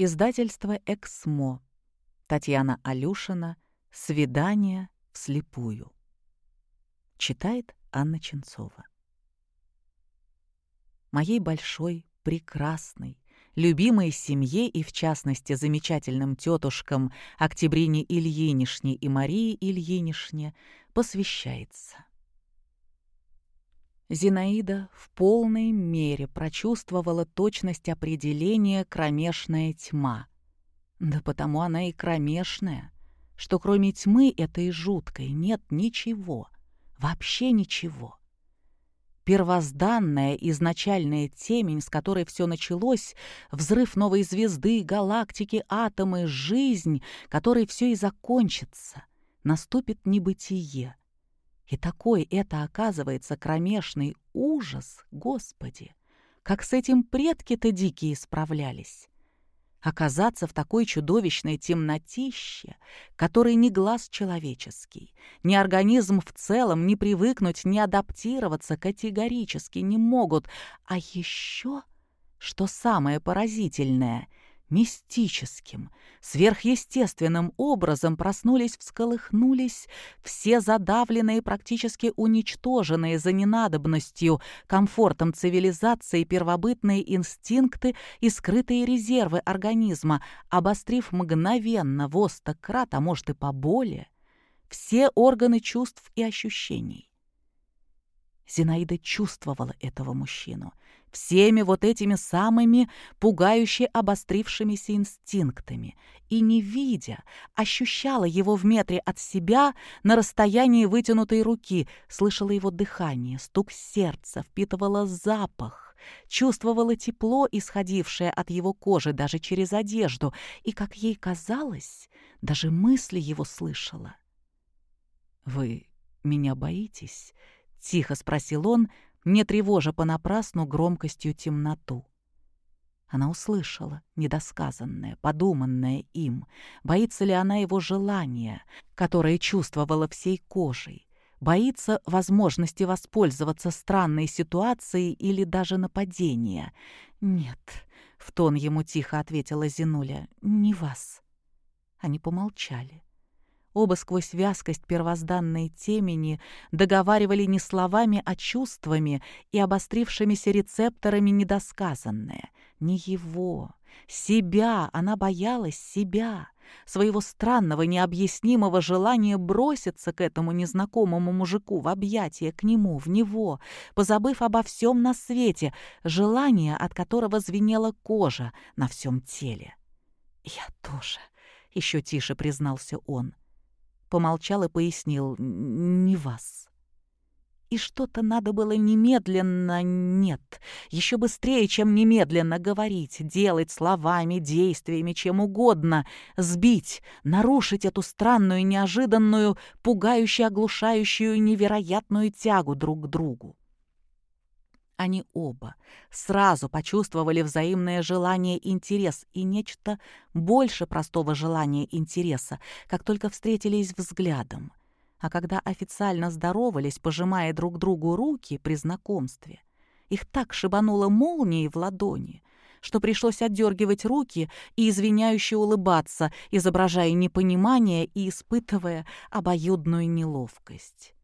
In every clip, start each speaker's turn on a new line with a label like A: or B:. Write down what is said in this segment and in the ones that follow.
A: Издательство «Эксмо». Татьяна Алюшина. «Свидание вслепую». Читает Анна Ченцова. Моей большой, прекрасной, любимой семье и, в частности, замечательным тетушкам Октябрине Ильинишне и Марии Ильинишне посвящается. Зинаида в полной мере прочувствовала точность определения «кромешная тьма». Да потому она и кромешная, что кроме тьмы этой жуткой нет ничего, вообще ничего. Первозданная изначальная темень, с которой все началось, взрыв новой звезды, галактики, атомы, жизнь, которой все и закончится, наступит небытие — и такой это оказывается кромешный ужас, Господи! Как с этим предки-то дикие справлялись! Оказаться в такой чудовищной темнотище, которой ни глаз человеческий, ни организм в целом не привыкнуть, не адаптироваться категорически не могут. А еще, что самое поразительное — мистическим, сверхъестественным образом проснулись, всколыхнулись все задавленные, практически уничтоженные за ненадобностью, комфортом цивилизации первобытные инстинкты и скрытые резервы организма, обострив мгновенно в крат, а может и поболее, все органы чувств и ощущений. Зинаида чувствовала этого мужчину — всеми вот этими самыми пугающе обострившимися инстинктами. И, не видя, ощущала его в метре от себя на расстоянии вытянутой руки, слышала его дыхание, стук сердца, впитывала запах, чувствовала тепло, исходившее от его кожи даже через одежду, и, как ей казалось, даже мысли его слышала. «Вы меня боитесь?» — тихо спросил он, не тревожа понапрасну громкостью темноту. Она услышала недосказанное, подуманное им. Боится ли она его желания, которое чувствовала всей кожей? Боится возможности воспользоваться странной ситуацией или даже нападения? «Нет», — в тон ему тихо ответила Зинуля, — «не вас». Они помолчали. Оба сквозь вязкость первозданной темени договаривали не словами, а чувствами и обострившимися рецепторами недосказанное. Не его, себя, она боялась себя, своего странного, необъяснимого желания броситься к этому незнакомому мужику в объятия к нему, в него, позабыв обо всем на свете, желание, от которого звенела кожа на всем теле. «Я тоже», — еще тише признался он, — Помолчал и пояснил. «Не вас». И что-то надо было немедленно, нет, еще быстрее, чем немедленно говорить, делать словами, действиями, чем угодно, сбить, нарушить эту странную, неожиданную, пугающую, оглушающую, невероятную тягу друг к другу. Они оба сразу почувствовали взаимное желание интерес и нечто больше простого желания интереса, как только встретились взглядом. А когда официально здоровались, пожимая друг другу руки при знакомстве, их так шибануло молнией в ладони, что пришлось отдергивать руки и извиняюще улыбаться, изображая непонимание и испытывая обоюдную неловкость.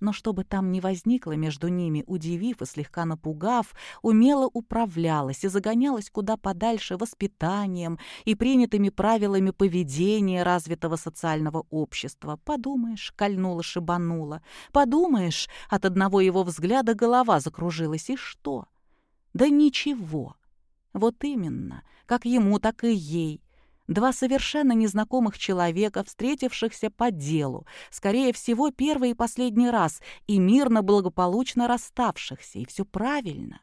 A: Но чтобы там не возникло между ними, удивив и слегка напугав, умело управлялась и загонялась куда подальше воспитанием и принятыми правилами поведения развитого социального общества. Подумаешь, кольнула-шибанула. Подумаешь, от одного его взгляда голова закружилась. И что? Да ничего. Вот именно, как ему, так и ей. Два совершенно незнакомых человека, встретившихся по делу, скорее всего, первый и последний раз, и мирно благополучно расставшихся, и все правильно.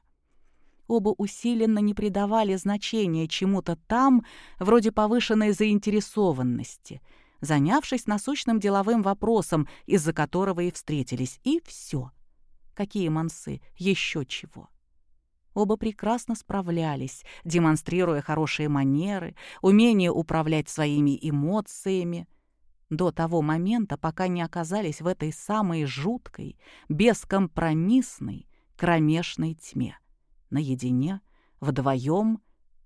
A: Оба усиленно не придавали значения чему-то там, вроде повышенной заинтересованности, занявшись насущным деловым вопросом, из-за которого и встретились, и все. Какие мансы, еще чего. Оба прекрасно справлялись, демонстрируя хорошие манеры, умение управлять своими эмоциями. До того момента, пока не оказались в этой самой жуткой, бескомпромиссной, кромешной тьме. Наедине, вдвоем,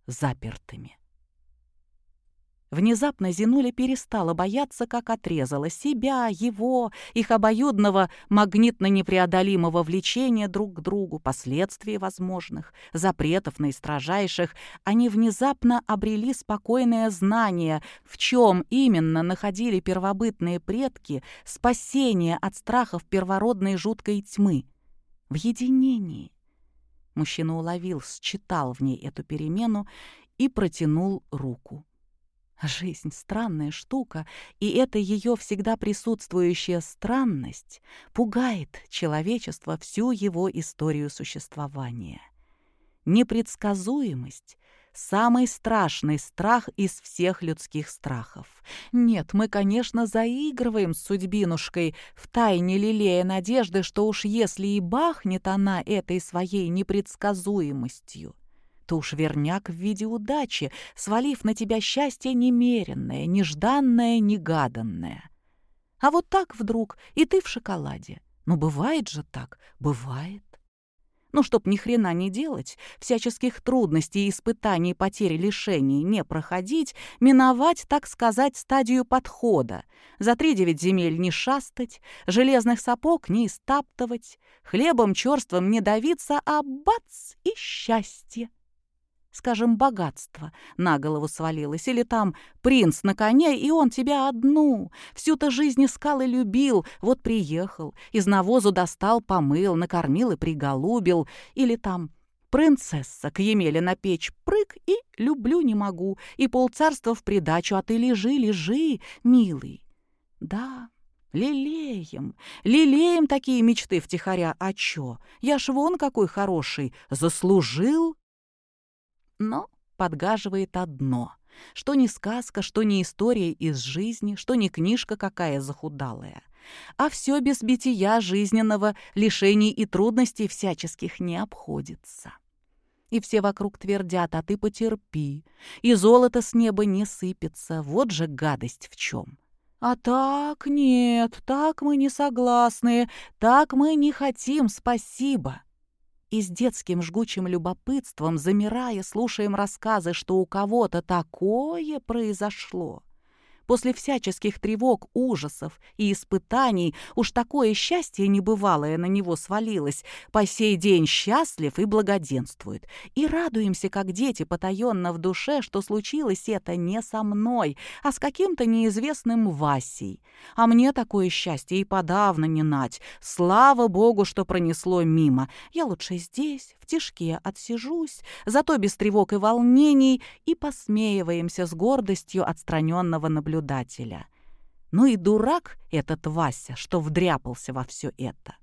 A: запертыми. Внезапно Зинуля перестала бояться, как отрезала себя, его, их обоюдного магнитно-непреодолимого влечения друг к другу, последствий возможных, запретов наистрожайших. Они внезапно обрели спокойное знание, в чем именно находили первобытные предки спасение от страхов первородной жуткой тьмы. В единении. Мужчина уловил, считал в ней эту перемену и протянул руку. Жизнь — странная штука, и эта ее всегда присутствующая странность пугает человечество всю его историю существования. Непредсказуемость — самый страшный страх из всех людских страхов. Нет, мы, конечно, заигрываем с судьбинушкой, втайне лелея надежды, что уж если и бахнет она этой своей непредсказуемостью, то уж верняк в виде удачи, свалив на тебя счастье немеренное, нежданное, негаданное. А вот так вдруг, и ты в шоколаде. Ну, бывает же так, бывает. Ну, чтоб ни хрена не делать, всяческих трудностей, испытаний, потерь, лишений не проходить, миновать, так сказать, стадию подхода, за три девять земель не шастать, железных сапог не истаптывать, хлебом черством не давиться, а бац и счастье скажем, богатство на голову свалилось, или там принц на коне, и он тебя одну, всю-то жизнь искал и любил, вот приехал, из навозу достал, помыл, накормил и приголубил, или там принцесса к Емеле на печь прыг и люблю не могу, и полцарства в придачу, а ты лежи, лежи, милый. Да, Лелеем, лелеем такие мечты втихаря, а чё? Я ж вон какой хороший, заслужил но подгаживает одно. Что не сказка, что не история из жизни, что не книжка какая захудалая. А все без бития жизненного, лишений и трудностей всяческих не обходится. И все вокруг твердят, а ты потерпи, и золото с неба не сыпется, вот же гадость в чем. А так нет, так мы не согласны, так мы не хотим, спасибо и с детским жгучим любопытством, замирая, слушаем рассказы, что у кого-то такое произошло. После всяческих тревог, ужасов и испытаний уж такое счастье небывалое на него свалилось, по сей день счастлив и благоденствует. И радуемся, как дети, потаенно в душе, что случилось это не со мной, а с каким-то неизвестным Васей. А мне такое счастье и подавно не нать. Слава богу, что пронесло мимо. Я лучше здесь, в тишке, отсижусь, зато без тревог и волнений, и посмеиваемся с гордостью отстраненного наблюдения наблюдателя. Ну и дурак этот Вася, что вдряпался во все это.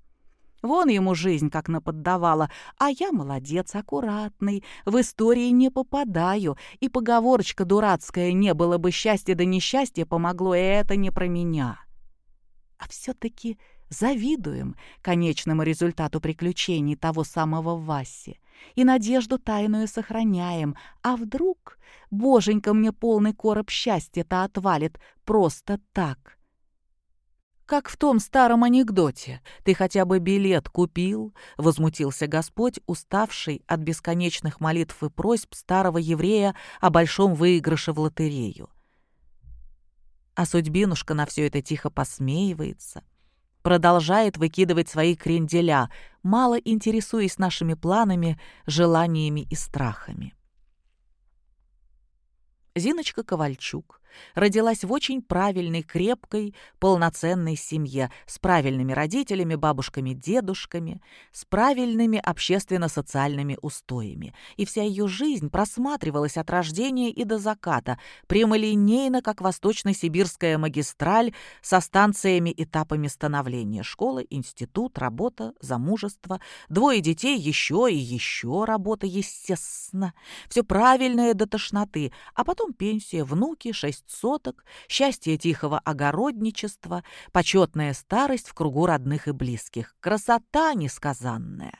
A: Вон ему жизнь как наподдавала, а я молодец, аккуратный, в истории не попадаю, и поговорочка дурацкая «не было бы счастья да несчастья» помогло, и это не про меня. А все-таки завидуем конечному результату приключений того самого Васи и надежду тайную сохраняем. А вдруг, боженька, мне полный короб счастья-то отвалит просто так? «Как в том старом анекдоте. Ты хотя бы билет купил?» — возмутился Господь, уставший от бесконечных молитв и просьб старого еврея о большом выигрыше в лотерею. А судьбинушка на все это тихо посмеивается — продолжает выкидывать свои кренделя, мало интересуясь нашими планами, желаниями и страхами. Зиночка Ковальчук родилась в очень правильной, крепкой, полноценной семье, с правильными родителями, бабушками, дедушками, с правильными общественно-социальными устоями. И вся ее жизнь просматривалась от рождения и до заката, прямолинейно, как восточно-сибирская магистраль, со станциями этапами становления. Школа, институт, работа, замужество, двое детей, еще и еще работа, естественно. Все правильное до тошноты, а потом пенсия, внуки, шесть соток, счастье тихого огородничества, почетная старость в кругу родных и близких, красота несказанная.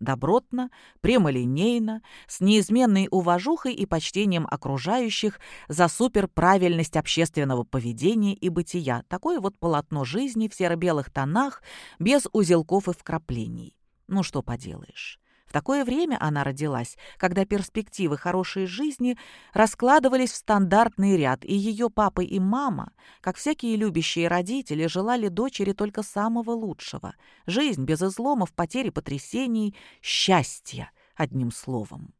A: Добротно, прямолинейно, с неизменной уважухой и почтением окружающих за суперправильность общественного поведения и бытия. Такое вот полотно жизни в серо-белых тонах, без узелков и вкраплений. Ну что поделаешь такое время она родилась, когда перспективы хорошей жизни раскладывались в стандартный ряд, и ее папа и мама, как всякие любящие родители, желали дочери только самого лучшего. Жизнь без изломов, потери, потрясений, счастья, одним словом.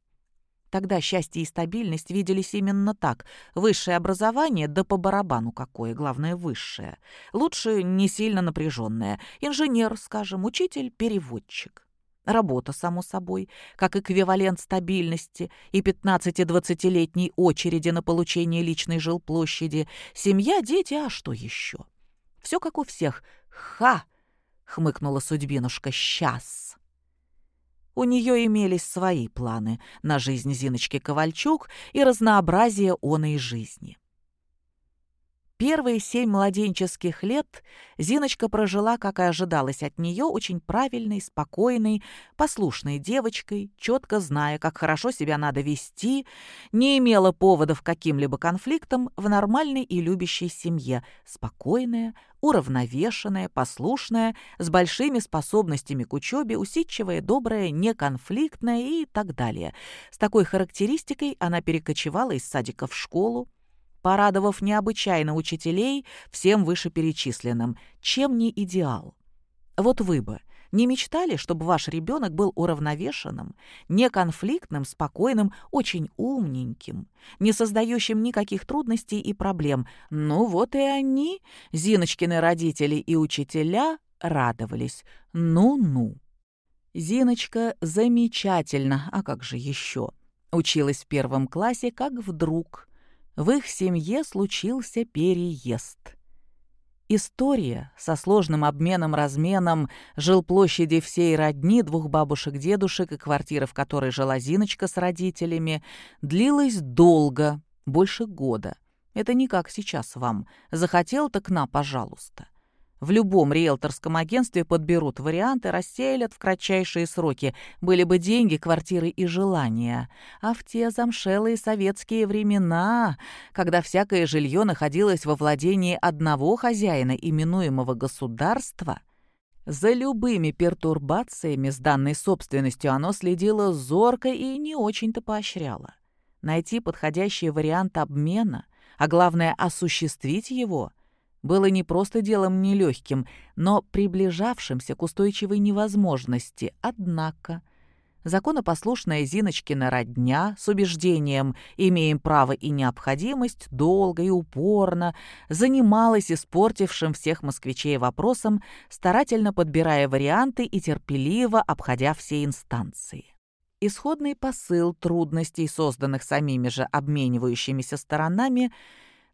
A: Тогда счастье и стабильность виделись именно так. Высшее образование, да по барабану какое, главное, высшее. Лучше не сильно напряженное. Инженер, скажем, учитель, переводчик. Работа, само собой, как эквивалент стабильности и 15-20-летней очереди на получение личной жилплощади. Семья, дети, а что еще? Все как у всех. Ха! — хмыкнула судьбинушка. «Сейчас!» У нее имелись свои планы на жизнь Зиночки Ковальчук и разнообразие оной жизни. Первые семь младенческих лет Зиночка прожила, как и ожидалось от нее, очень правильной, спокойной, послушной девочкой, четко зная, как хорошо себя надо вести, не имела поводов каким-либо конфликтам в нормальной и любящей семье, спокойная, уравновешенная, послушная, с большими способностями к учебе, усидчивая, добрая, неконфликтная и так далее. С такой характеристикой она перекочевала из садика в школу, порадовав необычайно учителей всем вышеперечисленным, чем не идеал. Вот вы бы не мечтали, чтобы ваш ребенок был уравновешенным, неконфликтным, спокойным, очень умненьким, не создающим никаких трудностей и проблем? Ну вот и они, Зиночкины родители и учителя, радовались. Ну-ну. Зиночка замечательно, а как же еще? Училась в первом классе, как вдруг в их семье случился переезд. История со сложным обменом-разменом жилплощади всей родни, двух бабушек-дедушек и квартиры, в которой жила Зиночка с родителями, длилась долго, больше года. Это не как сейчас вам. Захотел, так на, пожалуйста. В любом риэлторском агентстве подберут варианты, расселят в кратчайшие сроки. Были бы деньги, квартиры и желания. А в те замшелые советские времена, когда всякое жилье находилось во владении одного хозяина, именуемого государства, за любыми пертурбациями с данной собственностью оно следило зорко и не очень-то поощряло. Найти подходящий вариант обмена, а главное осуществить его — было не просто делом нелегким, но приближавшимся к устойчивой невозможности. Однако законопослушная Зиночкина родня с убеждением «имеем право и необходимость» долго и упорно занималась испортившим всех москвичей вопросом, старательно подбирая варианты и терпеливо обходя все инстанции. Исходный посыл трудностей, созданных самими же обменивающимися сторонами –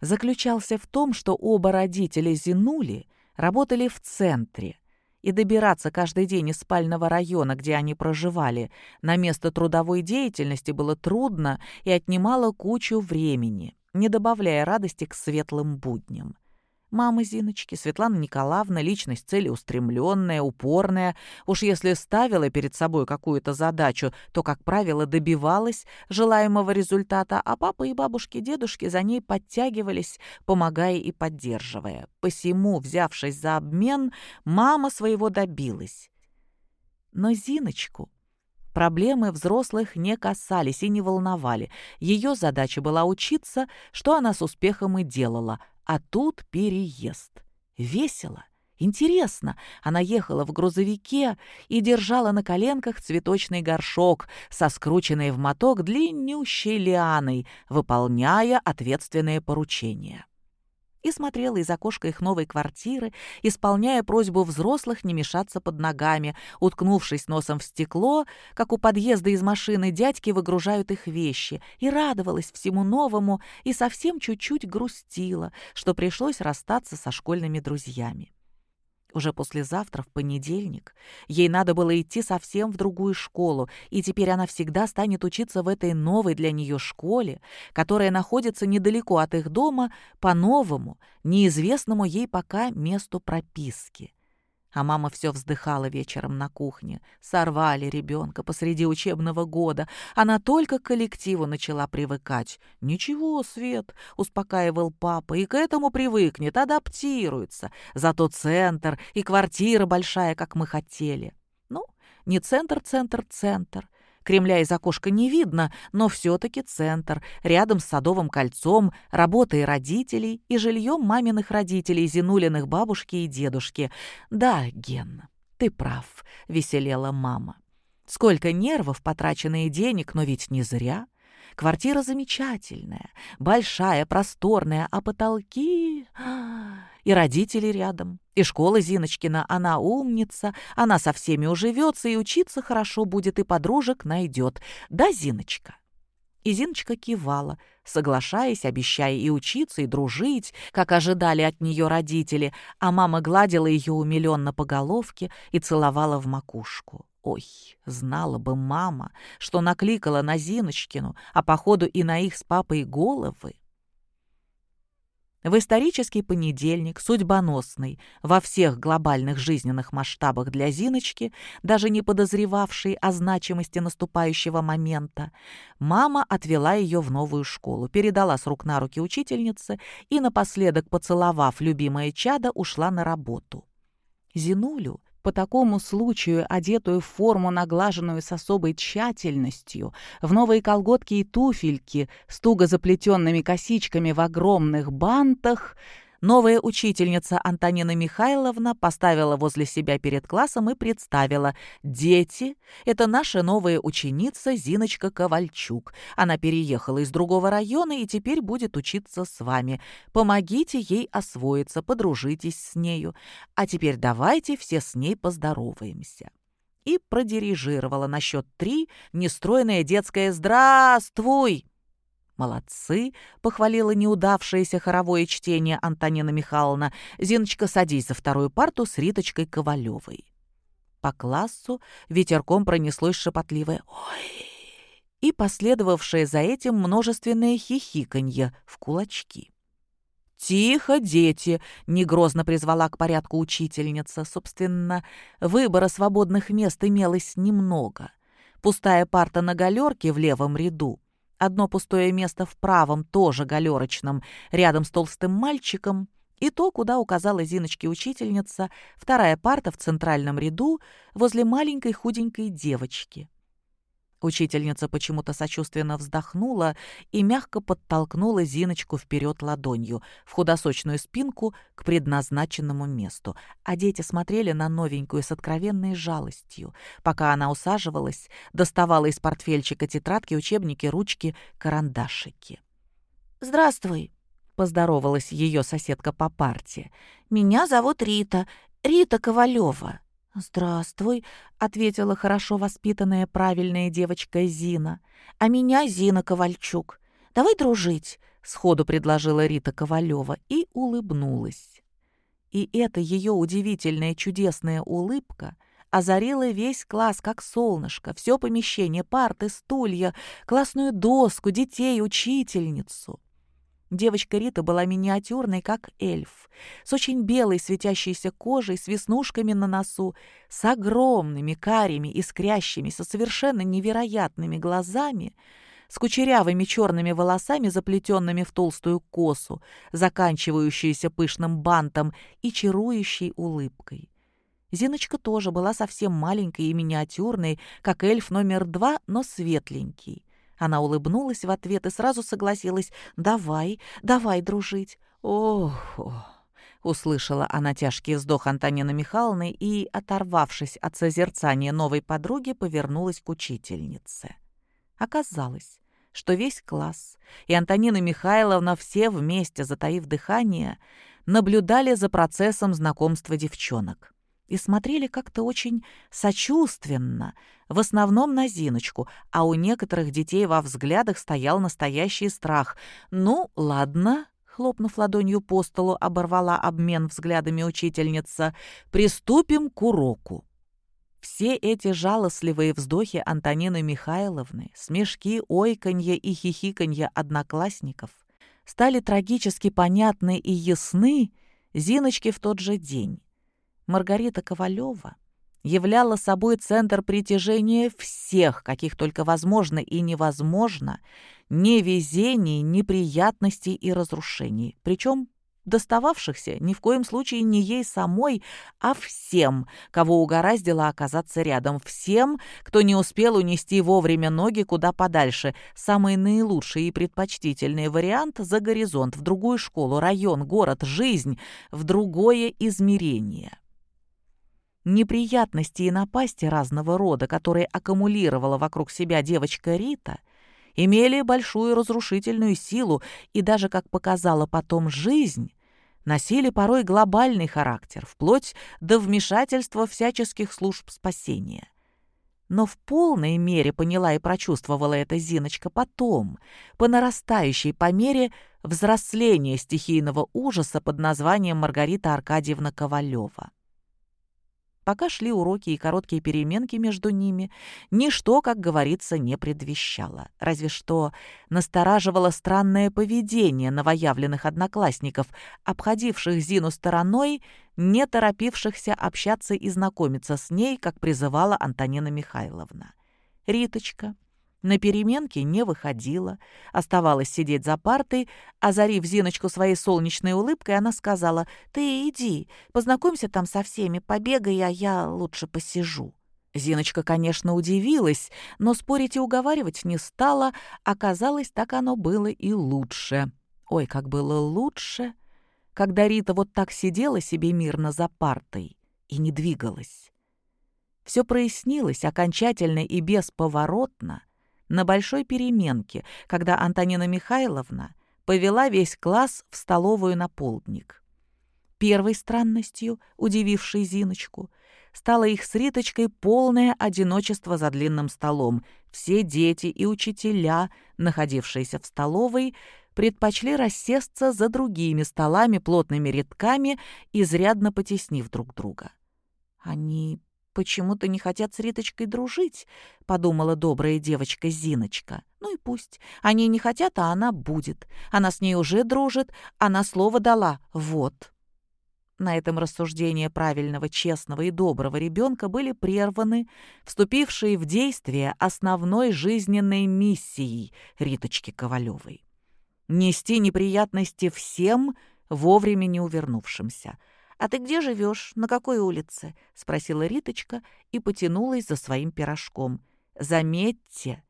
A: заключался в том, что оба родителя Зинули работали в центре, и добираться каждый день из спального района, где они проживали, на место трудовой деятельности было трудно и отнимало кучу времени, не добавляя радости к светлым будням. Мама Зиночки, Светлана Николаевна, личность целеустремленная, упорная. Уж если ставила перед собой какую-то задачу, то, как правило, добивалась желаемого результата, а папа и бабушки, дедушки за ней подтягивались, помогая и поддерживая. Посему, взявшись за обмен, мама своего добилась. Но Зиночку Проблемы взрослых не касались и не волновали. Ее задача была учиться, что она с успехом и делала, а тут переезд. Весело, интересно. Она ехала в грузовике и держала на коленках цветочный горшок со скрученной в моток длиннющей лианой, выполняя ответственные поручения и смотрела из окошка их новой квартиры, исполняя просьбу взрослых не мешаться под ногами, уткнувшись носом в стекло, как у подъезда из машины дядьки выгружают их вещи, и радовалась всему новому и совсем чуть-чуть грустила, что пришлось расстаться со школьными друзьями. Уже послезавтра, в понедельник, ей надо было идти совсем в другую школу, и теперь она всегда станет учиться в этой новой для нее школе, которая находится недалеко от их дома, по новому, неизвестному ей пока месту прописки. А мама все вздыхала вечером на кухне. Сорвали ребенка посреди учебного года. Она только к коллективу начала привыкать. «Ничего, Свет», — успокаивал папа, — «и к этому привыкнет, адаптируется. Зато центр и квартира большая, как мы хотели». Ну, Не центр, центр, центр. Кремля из окошка не видно, но все-таки центр, рядом с Садовым кольцом, работой родителей и жильем маминых родителей, Зинулиных бабушки и дедушки. Да, Ген, ты прав, веселела мама. Сколько нервов, потраченные денег, но ведь не зря. Квартира замечательная, большая, просторная, а потолки... И родители рядом, и школа Зиночкина, она умница, она со всеми уживется и учиться хорошо будет, и подружек найдет. Да, Зиночка?» И Зиночка кивала, соглашаясь, обещая и учиться, и дружить, как ожидали от нее родители, а мама гладила ее умиленно по головке и целовала в макушку. Ой, знала бы мама, что накликала на Зиночкину, а походу и на их с папой головы. В исторический понедельник, судьбоносный, во всех глобальных жизненных масштабах для Зиночки, даже не подозревавшей о значимости наступающего момента, мама отвела ее в новую школу, передала с рук на руки учительнице и, напоследок поцеловав любимое чадо, ушла на работу. Зинулю по такому случаю, одетую в форму, наглаженную с особой тщательностью, в новые колготки и туфельки с туго заплетенными косичками в огромных бантах, Новая учительница Антонина Михайловна поставила возле себя перед классом и представила «Дети, это наша новая ученица Зиночка Ковальчук. Она переехала из другого района и теперь будет учиться с вами. Помогите ей освоиться, подружитесь с нею. А теперь давайте все с ней поздороваемся» и продирижировала на счет три нестроенное детское «Здравствуй!» «Молодцы!» — похвалила неудавшееся хоровое чтение Антонина Михайловна. «Зиночка, садись за вторую парту с Риточкой Ковалевой». По классу ветерком пронеслось шепотливое «Ой!» и последовавшее за этим множественное хихиканье в кулачки. «Тихо, дети!» — негрозно призвала к порядку учительница. Собственно, выбора свободных мест имелось немного. Пустая парта на галерке в левом ряду — Одно пустое место в правом, тоже галерочном, рядом с толстым мальчиком, и то, куда указала Зиночке учительница, вторая парта в центральном ряду возле маленькой худенькой девочки. Учительница почему-то сочувственно вздохнула и мягко подтолкнула Зиночку вперед ладонью, в худосочную спинку к предназначенному месту. А дети смотрели на новенькую с откровенной жалостью. Пока она усаживалась, доставала из портфельчика тетрадки, учебники, ручки, карандашики. «Здравствуй», — поздоровалась ее соседка по парте. «Меня зовут Рита, Рита Ковалева». «Здравствуй», — ответила хорошо воспитанная правильная девочка Зина. «А меня Зина Ковальчук. Давай дружить», — сходу предложила Рита Ковалева и улыбнулась. И эта ее удивительная чудесная улыбка озарила весь класс, как солнышко, все помещение, парты, стулья, классную доску, детей, учительницу. Девочка Рита была миниатюрной, как эльф, с очень белой светящейся кожей, с веснушками на носу, с огромными карими, искрящимися, совершенно невероятными глазами, с кучерявыми черными волосами, заплетенными в толстую косу, заканчивающуюся пышным бантом и чарующей улыбкой. Зиночка тоже была совсем маленькой и миниатюрной, как эльф номер два, но светленький. Она улыбнулась в ответ и сразу согласилась. «Давай, давай дружить». «Ох!» — услышала она тяжкий вздох Антонины Михайловны и, оторвавшись от созерцания новой подруги, повернулась к учительнице. Оказалось, что весь класс и Антонина Михайловна все вместе, затаив дыхание, наблюдали за процессом знакомства девчонок и смотрели как-то очень сочувственно, в основном на Зиночку, а у некоторых детей во взглядах стоял настоящий страх. «Ну, ладно», — хлопнув ладонью по столу, оборвала обмен взглядами учительница, «приступим к уроку». Все эти жалостливые вздохи Антонины Михайловны, смешки, ойканье и хихиканье одноклассников стали трагически понятны и ясны Зиночке в тот же день. Маргарита Ковалева являла собой центр притяжения всех, каких только возможно и невозможно, невезений, неприятностей и разрушений, причем достававшихся ни в коем случае не ей самой, а всем, кого угораздило оказаться рядом, всем, кто не успел унести вовремя ноги куда подальше, самый наилучший и предпочтительный вариант за горизонт, в другую школу, район, город, жизнь, в другое измерение. Неприятности и напасти разного рода, которые аккумулировала вокруг себя девочка Рита — имели большую разрушительную силу и даже, как показала потом жизнь, носили порой глобальный характер, вплоть до вмешательства всяческих служб спасения. Но в полной мере поняла и прочувствовала это Зиночка потом, по нарастающей, по мере взросления стихийного ужаса под названием Маргарита Аркадьевна Ковалева. Пока шли уроки и короткие переменки между ними, ничто, как говорится, не предвещало. Разве что настораживало странное поведение новоявленных одноклассников, обходивших Зину стороной, не торопившихся общаться и знакомиться с ней, как призывала Антонина Михайловна. Риточка, на переменке не выходила, оставалась сидеть за партой, озарив Зиночку своей солнечной улыбкой, она сказала, «Ты иди, познакомься там со всеми, побегай, а я лучше посижу». Зиночка, конечно, удивилась, но спорить и уговаривать не стала, оказалось, так оно было и лучше. Ой, как было лучше, когда Рита вот так сидела себе мирно за партой и не двигалась. Все прояснилось окончательно и бесповоротно, на большой переменке, когда Антонина Михайловна повела весь класс в столовую на полдник. Первой странностью, удивившей Зиночку, стало их с Риточкой полное одиночество за длинным столом. Все дети и учителя, находившиеся в столовой, предпочли рассесться за другими столами плотными рядками, изрядно потеснив друг друга. Они почему-то не хотят с Риточкой дружить», — подумала добрая девочка Зиночка. «Ну и пусть. Они не хотят, а она будет. Она с ней уже дружит, она слово дала. Вот». На этом рассуждения правильного, честного и доброго ребенка были прерваны, вступившие в действие основной жизненной миссией Риточки Ковалевой. Нести неприятности всем, вовремя не увернувшимся — «А ты где живешь? На какой улице?» — спросила Риточка и потянулась за своим пирожком. «Заметьте,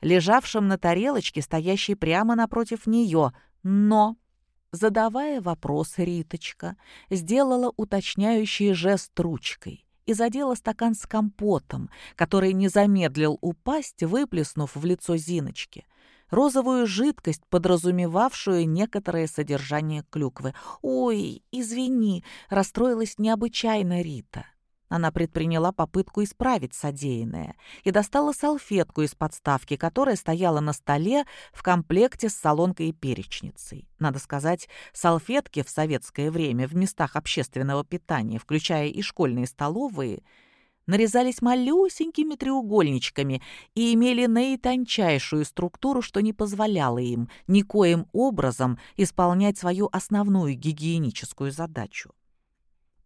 A: лежавшим на тарелочке, стоящей прямо напротив нее, но...» Задавая вопрос, Риточка сделала уточняющий жест ручкой и задела стакан с компотом, который не замедлил упасть, выплеснув в лицо Зиночки розовую жидкость, подразумевавшую некоторое содержание клюквы. «Ой, извини», — расстроилась необычайно Рита. Она предприняла попытку исправить содеянное и достала салфетку из подставки, которая стояла на столе в комплекте с солонкой и перечницей. Надо сказать, салфетки в советское время в местах общественного питания, включая и школьные столовые, нарезались малюсенькими треугольничками и имели наитончайшую структуру, что не позволяло им никоим образом исполнять свою основную гигиеническую задачу.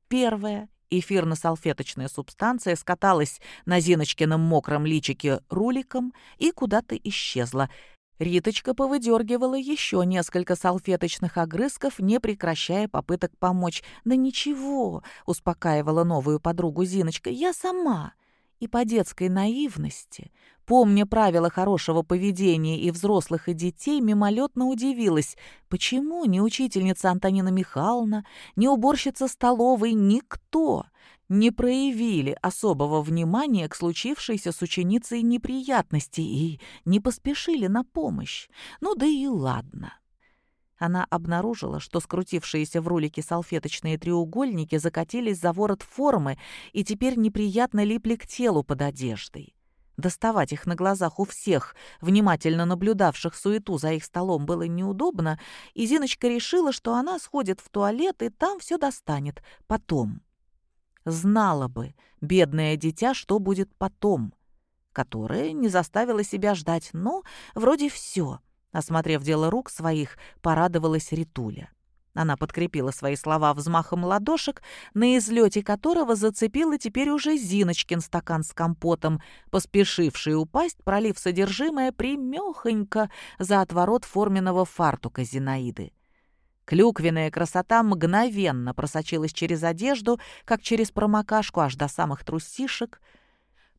A: Первое эфирно-салфеточная субстанция скаталась на Зиночкином мокром личике руликом и куда-то исчезла. Риточка повыдергивала еще несколько салфеточных огрызков, не прекращая попыток помочь. «Да ничего», — успокаивала новую подругу Зиночка, — «я сама». И по детской наивности, помня правила хорошего поведения и взрослых, и детей, мимолетно удивилась, почему ни учительница Антонина Михайловна, ни уборщица столовой, никто не проявили особого внимания к случившейся с ученицей неприятности и не поспешили на помощь. Ну да и ладно. Она обнаружила, что скрутившиеся в рулике салфеточные треугольники закатились за ворот формы и теперь неприятно липли к телу под одеждой. Доставать их на глазах у всех, внимательно наблюдавших суету за их столом, было неудобно, и Зиночка решила, что она сходит в туалет и там все достанет потом. Знала бы, бедное дитя, что будет потом. Которое не заставило себя ждать, но вроде все. Осмотрев дело рук своих, порадовалась Ритуля. Она подкрепила свои слова взмахом ладошек, на излете которого зацепила теперь уже Зиночкин стакан с компотом, поспешивший упасть, пролив содержимое примехонько за отворот форменного фартука Зинаиды. Клюквенная красота мгновенно просочилась через одежду, как через промокашку аж до самых трусишек.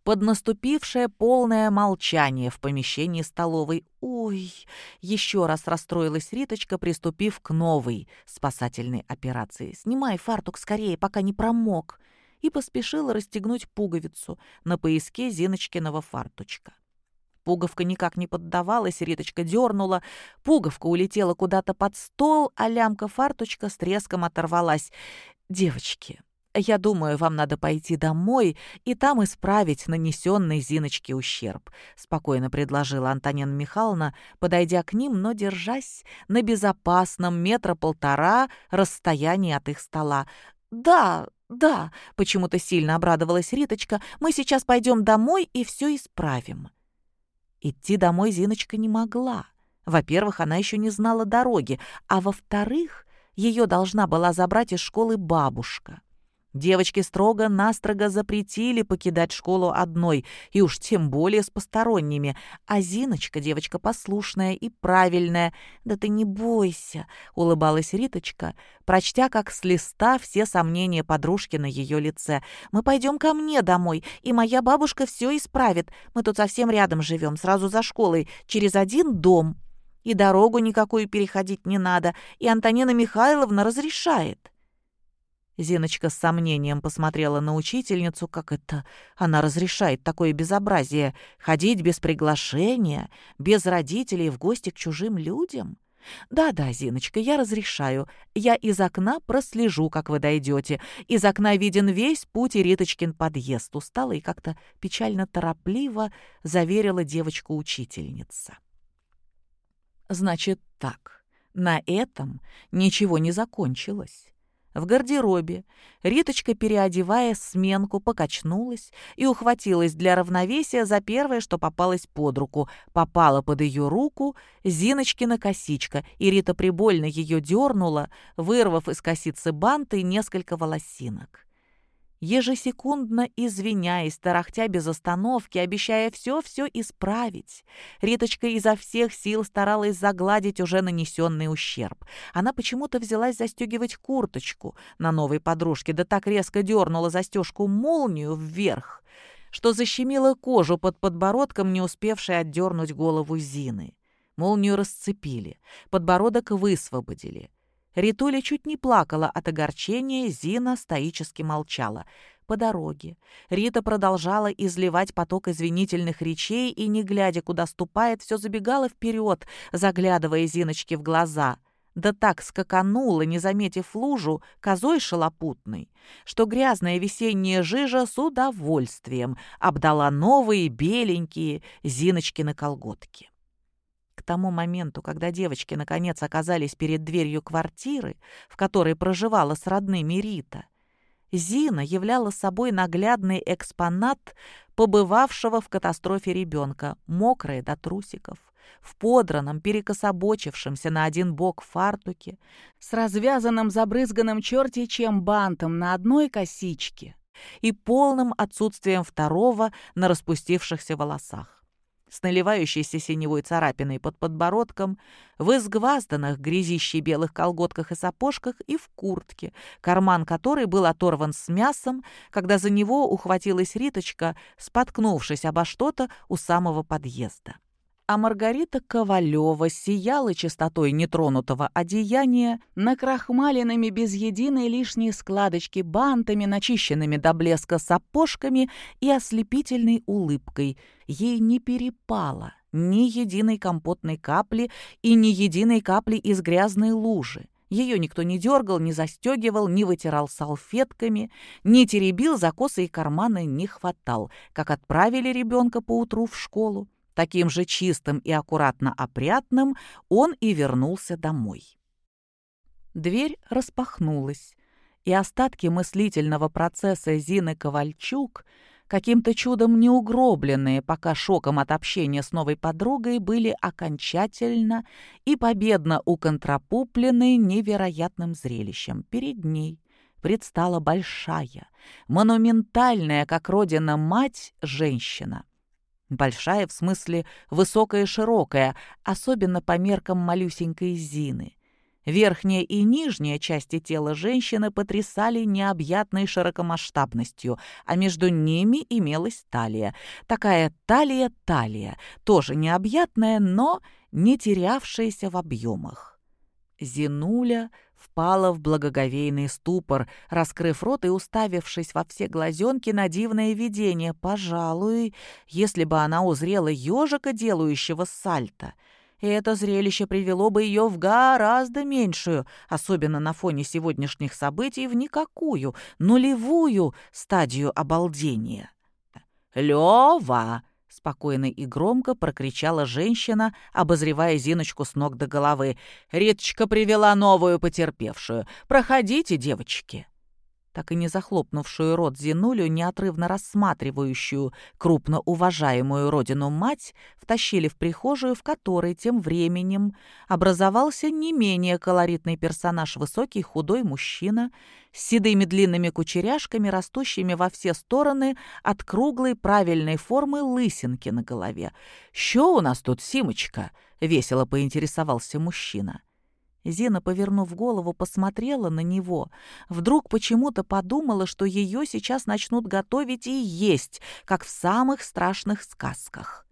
A: Под наступившее полное молчание в помещении столовой. «Ой!» — еще раз расстроилась Риточка, приступив к новой спасательной операции. «Снимай фартук скорее, пока не промок!» и поспешила расстегнуть пуговицу на пояске Зиночкиного фартучка. Пуговка никак не поддавалась, Риточка дернула. Пуговка улетела куда-то под стол, а лямка-фарточка с треском оторвалась. «Девочки, я думаю, вам надо пойти домой и там исправить нанесенный Зиночке ущерб», — спокойно предложила Антонина Михайловна, подойдя к ним, но держась на безопасном метра полтора расстоянии от их стола. «Да, да», — почему-то сильно обрадовалась Риточка, «мы сейчас пойдем домой и все исправим». Идти домой Зиночка не могла. Во-первых, она еще не знала дороги, а во-вторых, ее должна была забрать из школы бабушка. Девочке строго-настрого запретили покидать школу одной, и уж тем более с посторонними. А Зиночка, девочка послушная и правильная. «Да ты не бойся», — улыбалась Риточка, прочтя как с листа все сомнения подружки на ее лице. «Мы пойдем ко мне домой, и моя бабушка все исправит. Мы тут совсем рядом живем, сразу за школой, через один дом. И дорогу никакую переходить не надо, и Антонина Михайловна разрешает». Зиночка с сомнением посмотрела на учительницу, как это она разрешает такое безобразие — ходить без приглашения, без родителей в гости к чужим людям. «Да-да, Зиночка, я разрешаю. Я из окна прослежу, как вы дойдете. Из окна виден весь путь и Риточкин подъезд». Устала и как-то печально торопливо заверила девочка-учительница. «Значит так, на этом ничего не закончилось. В гардеробе Риточка, переодевая сменку, покачнулась и ухватилась для равновесия за первое, что попалось под руку. Попала под ее руку Зиночкина косичка, и Рита прибольно ее дернула, вырвав из косицы банты несколько волосинок ежесекундно извиняясь, тарахтя без остановки, обещая все-все исправить. Риточка изо всех сил старалась загладить уже нанесенный ущерб. Она почему-то взялась застегивать курточку на новой подружке, да так резко дернула застежку молнию вверх, что защемила кожу под подбородком, не успевшей отдернуть голову Зины. Молнию расцепили, подбородок высвободили — Ритуля чуть не плакала от огорчения, Зина стоически молчала. По дороге Рита продолжала изливать поток извинительных речей и, не глядя, куда ступает, все забегала вперед, заглядывая Зиночке в глаза. Да так скаканула, не заметив лужу, козой шалопутной, что грязная весенняя жижа с удовольствием обдала новые беленькие Зиночкины колготки. Тому моменту, когда девочки наконец оказались перед дверью квартиры, в которой проживала с родными Рита, Зина являла собой наглядный экспонат побывавшего в катастрофе ребенка, мокрая до трусиков, в подранном, перекособочившемся на один бок фартуке, с развязанным забрызганным черти чем бантом на одной косичке и полным отсутствием второго на распустившихся волосах с наливающейся синевой царапиной под подбородком, в изгвазданных грязищей белых колготках и сапожках и в куртке, карман которой был оторван с мясом, когда за него ухватилась Риточка, споткнувшись обо что-то у самого подъезда а Маргарита Ковалева сияла чистотой нетронутого одеяния, накрахмаленными без единой лишней складочки бантами, начищенными до блеска сапожками и ослепительной улыбкой. Ей не перепало ни единой компотной капли и ни единой капли из грязной лужи. Ее никто не дергал, не застегивал, не вытирал салфетками, не теребил за косы и карманы не хватал, как отправили ребенка поутру в школу. Таким же чистым и аккуратно опрятным он и вернулся домой. Дверь распахнулась, и остатки мыслительного процесса Зины Ковальчук, каким-то чудом не угробленные пока шоком от общения с новой подругой, были окончательно и победно уконтрапуплены невероятным зрелищем. Перед ней предстала большая, монументальная, как родина мать, женщина. Большая, в смысле высокая и широкая, особенно по меркам малюсенькой Зины. Верхняя и нижняя части тела женщины потрясали необъятной широкомасштабностью, а между ними имелась талия. Такая талия-талия, тоже необъятная, но не терявшаяся в объемах. Зинуля впала в благоговейный ступор, раскрыв рот и уставившись во все глазенки на дивное видение. Пожалуй, если бы она узрела ежика, делающего сальто — и это зрелище привело бы ее в гораздо меньшую, особенно на фоне сегодняшних событий, в никакую, нулевую стадию обалдения. «Лёва!» — спокойно и громко прокричала женщина, обозревая Зиночку с ног до головы. «Риточка привела новую потерпевшую. Проходите, девочки!» Так и не захлопнувшую рот Зинулю, неотрывно рассматривающую крупно уважаемую родину мать, втащили в прихожую, в которой тем временем образовался не менее колоритный персонаж, высокий худой мужчина с седыми длинными кучеряшками, растущими во все стороны от круглой правильной формы лысинки на голове. «Що у нас тут, Симочка?» — весело поинтересовался мужчина. — Зина, повернув голову, посмотрела на него. Вдруг почему-то подумала, что ее сейчас начнут готовить и есть, как в самых страшных сказках.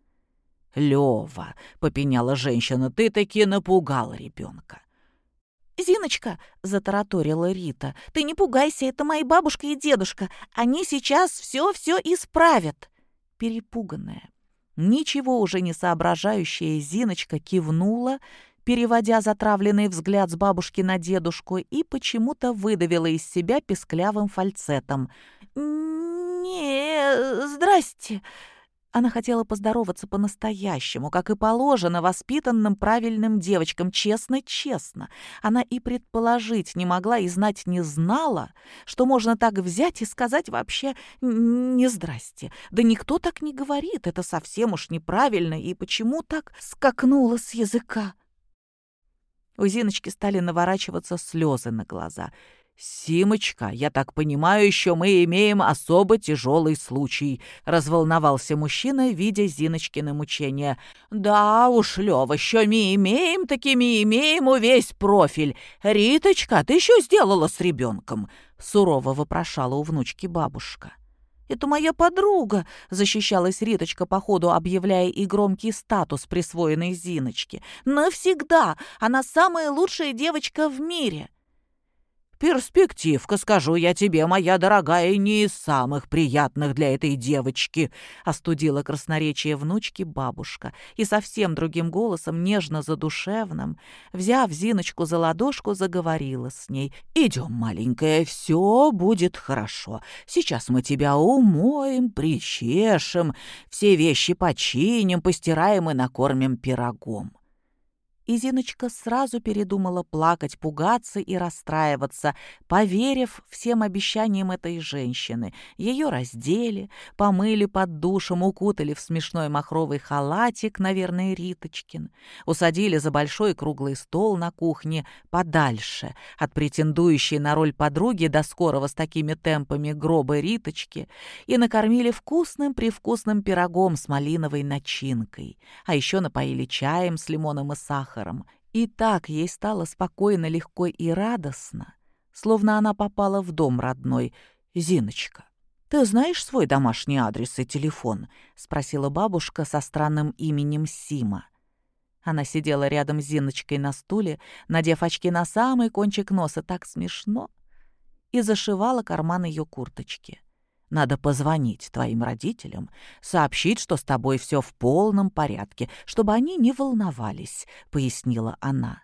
A: «Лева», — попеняла женщина, — «ты таки напугал ребенка».
B: «Зиночка», — затараторила Рита, — «ты не пугайся, это мои бабушка и дедушка. Они сейчас все-все исправят».
A: Перепуганная, ничего уже не соображающая Зиночка кивнула переводя затравленный взгляд с бабушки на дедушку, и почему-то выдавила из себя песклявым фальцетом.
B: «Не, здрасте!»
A: Она хотела поздороваться по-настоящему, как и положено воспитанным правильным девочкам, честно-честно. Она и предположить не могла и знать не знала, что можно так взять и сказать вообще «не здрасте». Да никто так не говорит, это совсем уж неправильно, и почему так скакнуло с языка? У Зиночки стали наворачиваться слезы на глаза. «Симочка, я так понимаю, еще мы имеем особо тяжелый случай», — разволновался мужчина, видя Зиночкины мучения. «Да уж, Лёва, еще мы имеем, такими имеем весь профиль. Риточка, ты еще сделала с ребенком?» — сурово вопрошала у внучки бабушка.
B: «Это моя подруга», — защищалась Риточка по ходу, объявляя и громкий статус, присвоенный Зиночке. «Навсегда! Она самая лучшая девочка в мире!»
A: «Перспективка, скажу я тебе, моя дорогая, не из самых приятных для этой девочки», — остудила красноречие внучки бабушка и совсем другим голосом, нежно-задушевным, взяв Зиночку за ладошку, заговорила с ней. «Идем, маленькая, все будет хорошо. Сейчас мы тебя умоем, причешем, все вещи починим, постираем и накормим пирогом». И Зиночка сразу передумала плакать, пугаться и расстраиваться, поверив всем обещаниям этой женщины. Ее раздели, помыли под душем, укутали в смешной махровый халатик, наверное, Риточкин, усадили за большой круглый стол на кухне подальше от претендующей на роль подруги до скорого с такими темпами гроба Риточки и накормили вкусным-привкусным пирогом с малиновой начинкой, а еще напоили чаем с лимоном и сахаром сахаром, и так ей стало спокойно, легко и радостно, словно она попала в дом родной. «Зиночка, ты знаешь свой домашний адрес и телефон?» — спросила бабушка со странным именем Сима. Она сидела рядом с Зиночкой на стуле, надев очки на самый кончик носа, так смешно, и зашивала карман ее курточки. Надо позвонить твоим родителям, сообщить, что с тобой все в полном порядке, чтобы они не волновались», — пояснила она.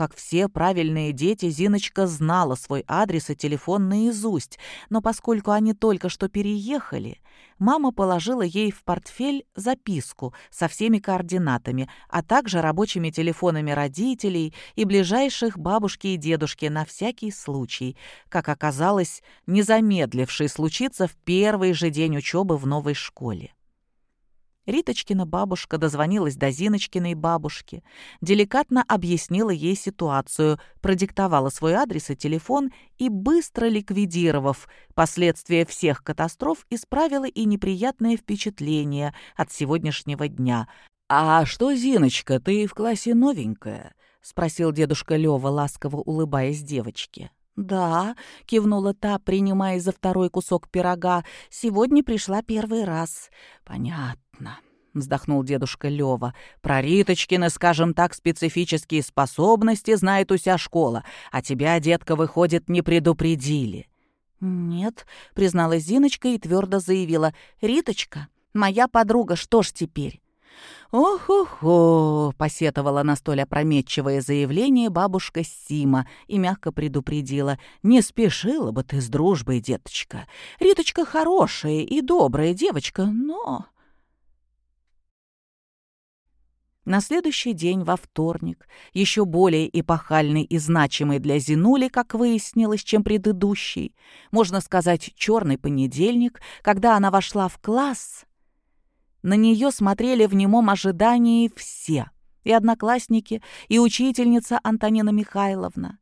A: Как все правильные дети, Зиночка знала свой адрес и телефон наизусть, но поскольку они только что переехали, мама положила ей в портфель записку со всеми координатами, а также рабочими телефонами родителей и ближайших бабушки и дедушки на всякий случай, как оказалось, не замедливший случиться в первый же день учебы в новой школе. Риточкина бабушка дозвонилась до Зиночкиной бабушки, деликатно объяснила ей ситуацию, продиктовала свой адрес и телефон и, быстро ликвидировав последствия всех катастроф, исправила и неприятное впечатление от сегодняшнего дня. «А что, Зиночка, ты в классе новенькая?» — спросил дедушка Лёва, ласково улыбаясь девочке.
B: «Да», — кивнула та, принимая за второй кусок пирога. «Сегодня пришла первый раз».
A: «Понятно», — вздохнул дедушка Лёва. «Про Риточкины, скажем так, специфические способности знает уся школа, а тебя, детка, выходит, не предупредили».
B: «Нет», — призналась Зиночка и твердо заявила. «Риточка, моя подруга, что ж теперь?»
A: «Ох-охо!» — посетовала на столь опрометчивое заявление бабушка Сима и мягко предупредила. «Не спешила бы ты с дружбой, деточка. Риточка хорошая и добрая девочка, но...» На следующий день, во вторник, еще более эпохальный и значимый для Зинули, как выяснилось, чем предыдущий, можно сказать, черный понедельник, когда она вошла в класс, на нее смотрели в немом ожидании все. И одноклассники, и учительница Антонина Михайловна.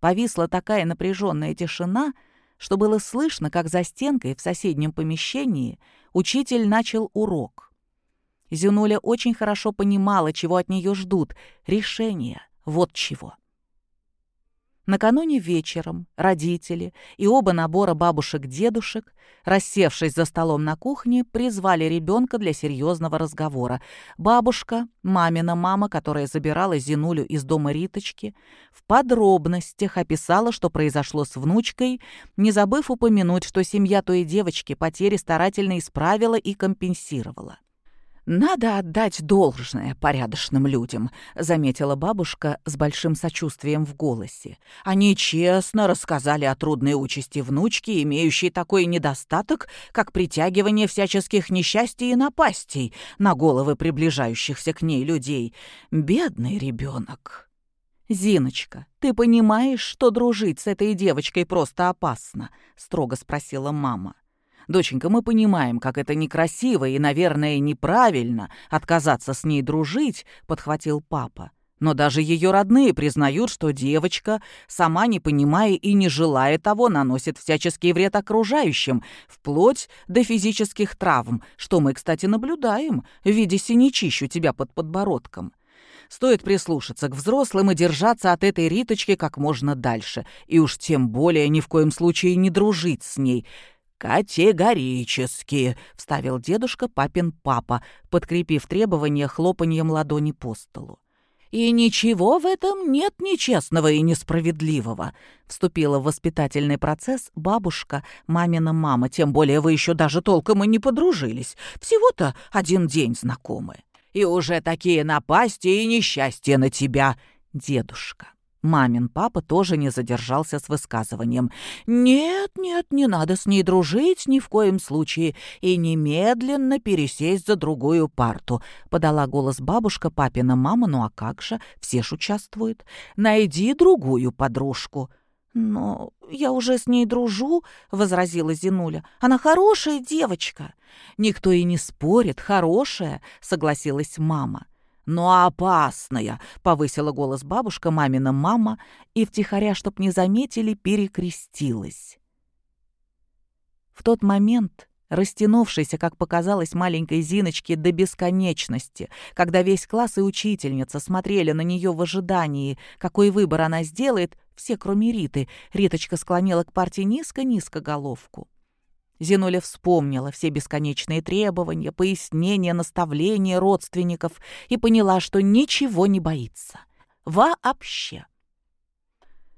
A: Повисла такая напряженная тишина, что было слышно, как за стенкой в соседнем помещении учитель начал урок. Зюнуля очень хорошо понимала, чего от нее ждут. Решение. Вот чего. Накануне вечером родители и оба набора бабушек-дедушек, рассевшись за столом на кухне, призвали ребенка для серьезного разговора. Бабушка, мамина мама, которая забирала Зинулю из дома Риточки, в подробностях описала, что произошло с внучкой, не забыв упомянуть, что семья той девочки потери старательно исправила и компенсировала. «Надо отдать должное порядочным людям», — заметила бабушка с большим сочувствием в голосе. «Они честно рассказали о трудной участи внучки, имеющей такой недостаток, как притягивание всяческих несчастий и напастей на головы приближающихся к ней людей. Бедный ребенок». «Зиночка, ты понимаешь, что дружить с этой девочкой просто опасно?» — строго спросила мама. Доченька, мы понимаем, как это некрасиво и, наверное, неправильно отказаться с ней дружить», — подхватил папа. Но даже ее родные признают, что девочка, сама не понимая и не желая того, наносит всяческий вред окружающим, вплоть до физических травм, что мы, кстати, наблюдаем в виде синячищ у тебя под подбородком. Стоит прислушаться к взрослым и держаться от этой Риточки как можно дальше, и уж тем более ни в коем случае не дружить с ней. «Категорически», — вставил дедушка папин папа, подкрепив требование хлопаньем ладони по столу. «И ничего в этом нет нечестного и несправедливого», — вступила в воспитательный процесс бабушка, мамина мама, тем более вы еще даже толком и не подружились, всего-то один день знакомы. И уже такие напасти и несчастья на тебя, дедушка. Мамин папа тоже не задержался с высказыванием. «Нет, нет, не надо с ней дружить ни в коем случае и немедленно пересесть за другую парту», — подала голос бабушка папина мама. «Ну а как же, все ж участвуют. Найди другую подружку». «Но я уже с ней дружу», — возразила Зинуля. «Она хорошая девочка». «Никто и не спорит, хорошая», — согласилась мама. «Но опасная!» — повысила голос бабушка, мамина мама, и втихаря, чтоб не заметили, перекрестилась. В тот момент, растянувшийся, как показалось маленькой Зиночке, до бесконечности, когда весь класс и учительница смотрели на нее в ожидании, какой выбор она сделает, все, кроме Риты, Риточка склонила к парте низко-низко головку. Зинуля вспомнила все бесконечные требования, пояснения, наставления родственников и поняла, что ничего не боится. Вообще.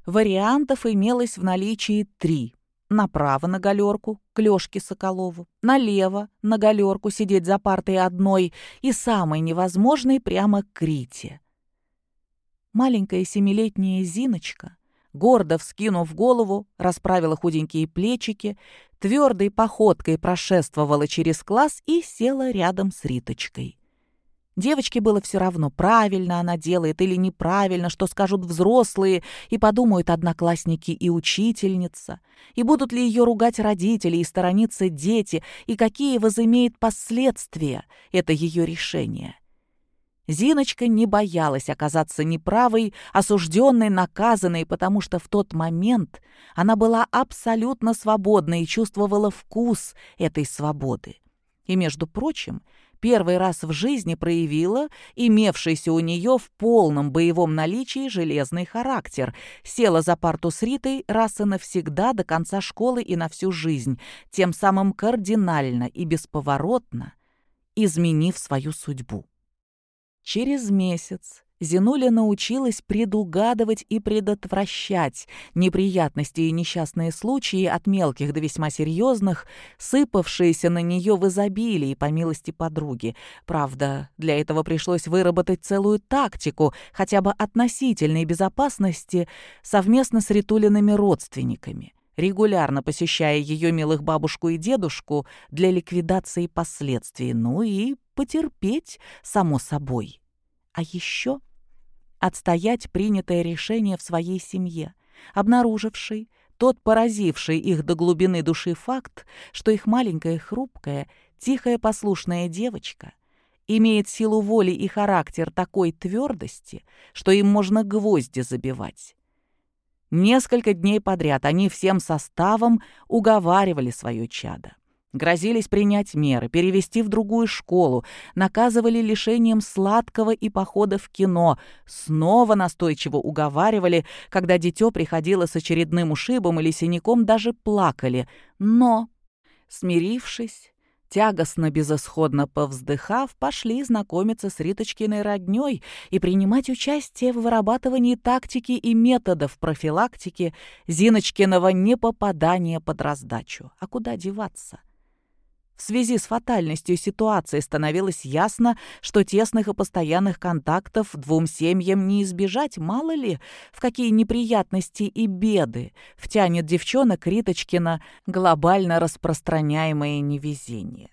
A: Вариантов имелось в наличии три. Направо на галерку, к Лёшке Соколову, налево на галерку сидеть за партой одной и самый невозможный прямо к Рите. Маленькая семилетняя Зиночка гордо вскинув голову, расправила худенькие плечики, твердой походкой прошествовала через класс и села рядом с Риточкой. Девочке было все равно, правильно она делает или неправильно, что скажут взрослые, и подумают одноклассники и учительница, и будут ли ее ругать родители и сторониться дети, и какие возымеет последствия это ее решение. Зиночка не боялась оказаться неправой, осужденной, наказанной, потому что в тот момент она была абсолютно свободна и чувствовала вкус этой свободы. И, между прочим,
B: первый раз в жизни проявила имевшийся у нее в полном боевом наличии железный характер, села за парту с Ритой раз и навсегда до конца школы и на всю жизнь, тем самым кардинально и бесповоротно изменив свою судьбу. Через месяц Зинуля научилась предугадывать и предотвращать неприятности и несчастные случаи от мелких до весьма серьезных, сыпавшиеся на нее в изобилии по милости подруги. Правда, для этого пришлось выработать целую тактику хотя бы относительной безопасности совместно с Ритулиными родственниками регулярно посещая ее милых бабушку и дедушку для ликвидации последствий, ну и потерпеть, само собой. А еще отстоять принятое решение в своей семье, обнаруживший тот поразивший их до глубины души факт, что их маленькая хрупкая, тихая послушная девочка имеет силу воли и характер такой твердости, что им можно гвозди забивать. Несколько дней подряд они всем составом уговаривали свое чадо. Грозились принять меры, перевести в другую школу, наказывали лишением сладкого и похода в кино, снова настойчиво уговаривали, когда дитё приходило с очередным ушибом или синяком, даже плакали. Но, смирившись, тягостно безысходно повздыхав, пошли знакомиться с Риточкиной роднёй и принимать участие в вырабатывании тактики и методов профилактики Зиночкиного непопадания под раздачу. А куда деваться? В связи с фатальностью ситуации становилось ясно, что тесных и постоянных контактов двум семьям не избежать, мало ли, в какие неприятности и беды втянет девчонок Риточкина глобально распространяемое невезение.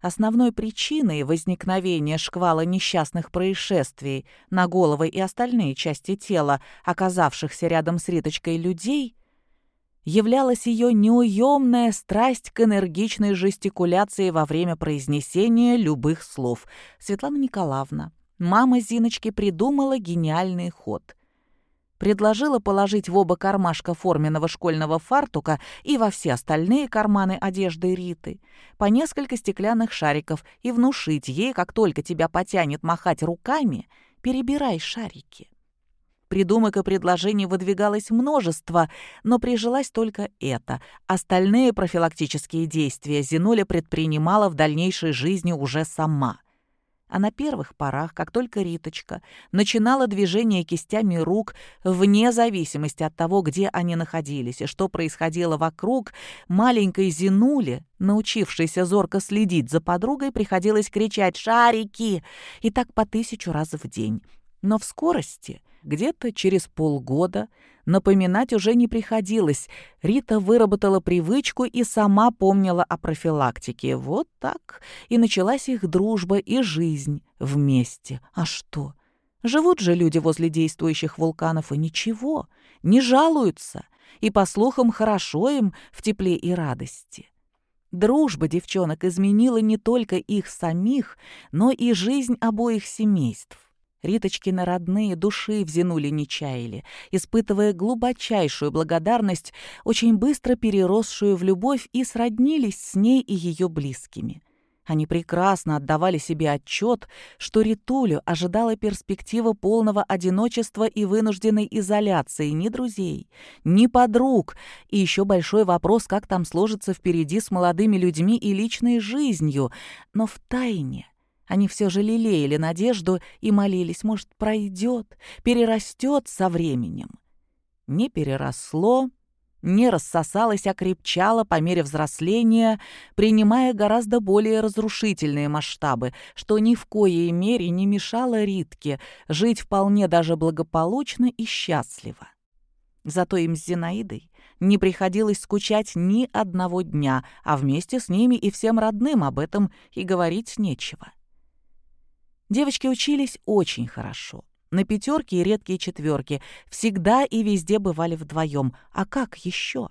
B: Основной причиной возникновения шквала несчастных происшествий на головы и остальные части тела, оказавшихся рядом с Риточкой людей, являлась ее неуемная страсть к энергичной жестикуляции во время произнесения любых слов. Светлана Николаевна, мама Зиночки, придумала гениальный ход. Предложила положить в оба кармашка форменного школьного фартука и во все остальные карманы одежды Риты по несколько стеклянных шариков и внушить ей, как только тебя потянет махать руками, перебирай шарики. Придумок и предложений выдвигалось множество, но прижилась только это. Остальные профилактические действия Зинуля предпринимала в дальнейшей жизни уже сама. А на первых порах, как только Риточка начинала движение кистями рук, вне зависимости от того, где они находились и что происходило вокруг, маленькой Зинуле, научившейся зорко следить за подругой, приходилось кричать «Шарики!» и так по тысячу раз в день. Но в скорости где-то через полгода напоминать уже не приходилось. Рита выработала привычку и сама помнила о профилактике. Вот так и началась их дружба и жизнь вместе. А что? Живут же люди возле действующих вулканов и ничего, не жалуются. И, по слухам, хорошо им в тепле и радости. Дружба девчонок изменила не только их самих, но и жизнь обоих семейств. Риточкины родные души в Зинуле не чаяли, испытывая глубочайшую благодарность, очень быстро переросшую в любовь, и сроднились с ней и ее близкими. Они прекрасно отдавали себе отчет, что Ритулю ожидала перспектива полного одиночества и вынужденной изоляции ни друзей, ни подруг, и еще большой вопрос, как там сложится впереди с молодыми людьми и личной жизнью, но в тайне они все же лелеяли надежду и молились, может, пройдет, перерастет со временем. Не переросло, не рассосалось, а крепчало по мере взросления, принимая гораздо более разрушительные масштабы, что ни в коей мере не мешало Ритке жить вполне даже благополучно и счастливо. Зато им с Зинаидой не приходилось скучать ни одного дня, а вместе с ними и всем родным об этом и говорить нечего. Девочки учились очень хорошо. На пятерки и редкие четверки. Всегда и везде бывали вдвоем. А как еще?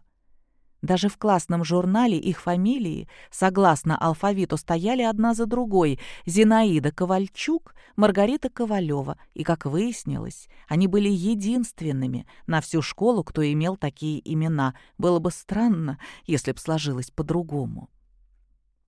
B: Даже в классном журнале их фамилии, согласно алфавиту, стояли одна за другой. Зинаида Ковальчук, Маргарита Ковалева. И, как выяснилось, они были единственными на всю школу, кто имел такие имена. Было бы странно, если б сложилось по-другому.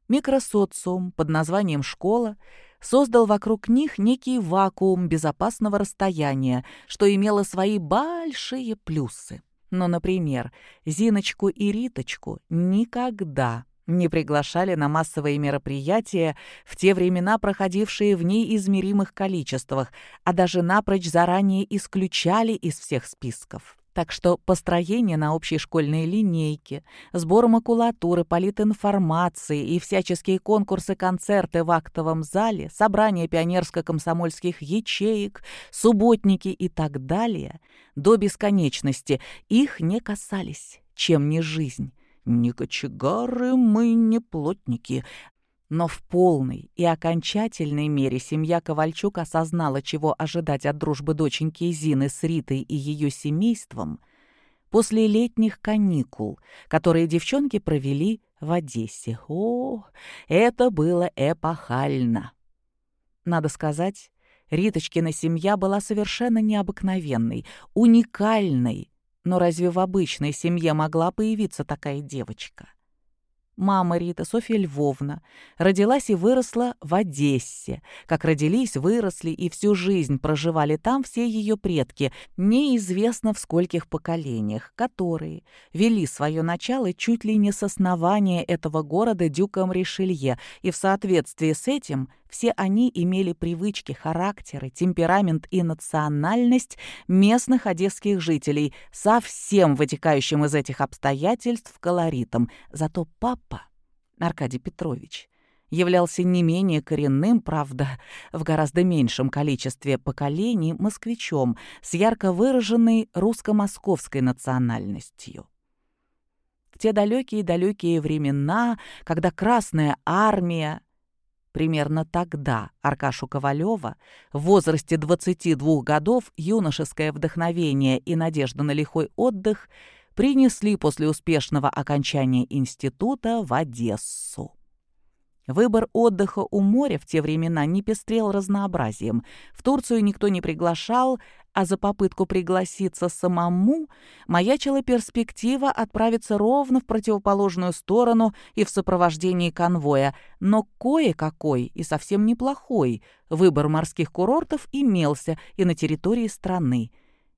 B: Микросоциум под названием «школа» создал вокруг них некий вакуум безопасного расстояния, что имело свои большие плюсы. Но, например, Зиночку и Риточку никогда не приглашали на массовые мероприятия, в те времена проходившие в неизмеримых количествах, а даже напрочь заранее исключали из всех списков. Так что построение на общей школьной линейке, сбор макулатуры, политинформации и всяческие конкурсы-концерты в актовом зале, собрания пионерско-комсомольских ячеек, субботники и так далее, до бесконечности их не касались, чем не жизнь. Не кочегары мы, не плотники, но в полной и окончательной мере семья Ковальчук осознала, чего ожидать от дружбы доченьки Зины с Ритой и ее семейством после летних каникул, которые девчонки провели в Одессе. О, это было эпохально! Надо сказать, Риточкина семья была совершенно необыкновенной, уникальной. Но разве в обычной семье могла появиться такая девочка? Мама Рита, Софья Львовна, родилась и выросла в Одессе. Как родились, выросли и всю жизнь проживали там все ее предки, неизвестно в скольких поколениях, которые вели свое начало чуть ли не с основания этого города дюком Ришелье, и в соответствии с этим все они имели привычки, характеры, темперамент и национальность местных одесских жителей, совсем вытекающим из этих обстоятельств колоритом. Зато папа, Аркадий Петрович, являлся не менее коренным, правда, в гораздо меньшем количестве поколений москвичом с ярко выраженной русско-московской национальностью. В те далекие-далекие времена, когда Красная Армия Примерно тогда Аркашу Ковалева в возрасте 22 годов юношеское вдохновение и надежда на лихой отдых принесли после успешного окончания института в Одессу. Выбор отдыха у моря в те времена не пестрел разнообразием. В Турцию никто не приглашал, а за попытку пригласиться самому маячила перспектива отправиться ровно в противоположную сторону и в сопровождении конвоя. Но кое-какой и совсем неплохой выбор морских курортов имелся и на территории страны.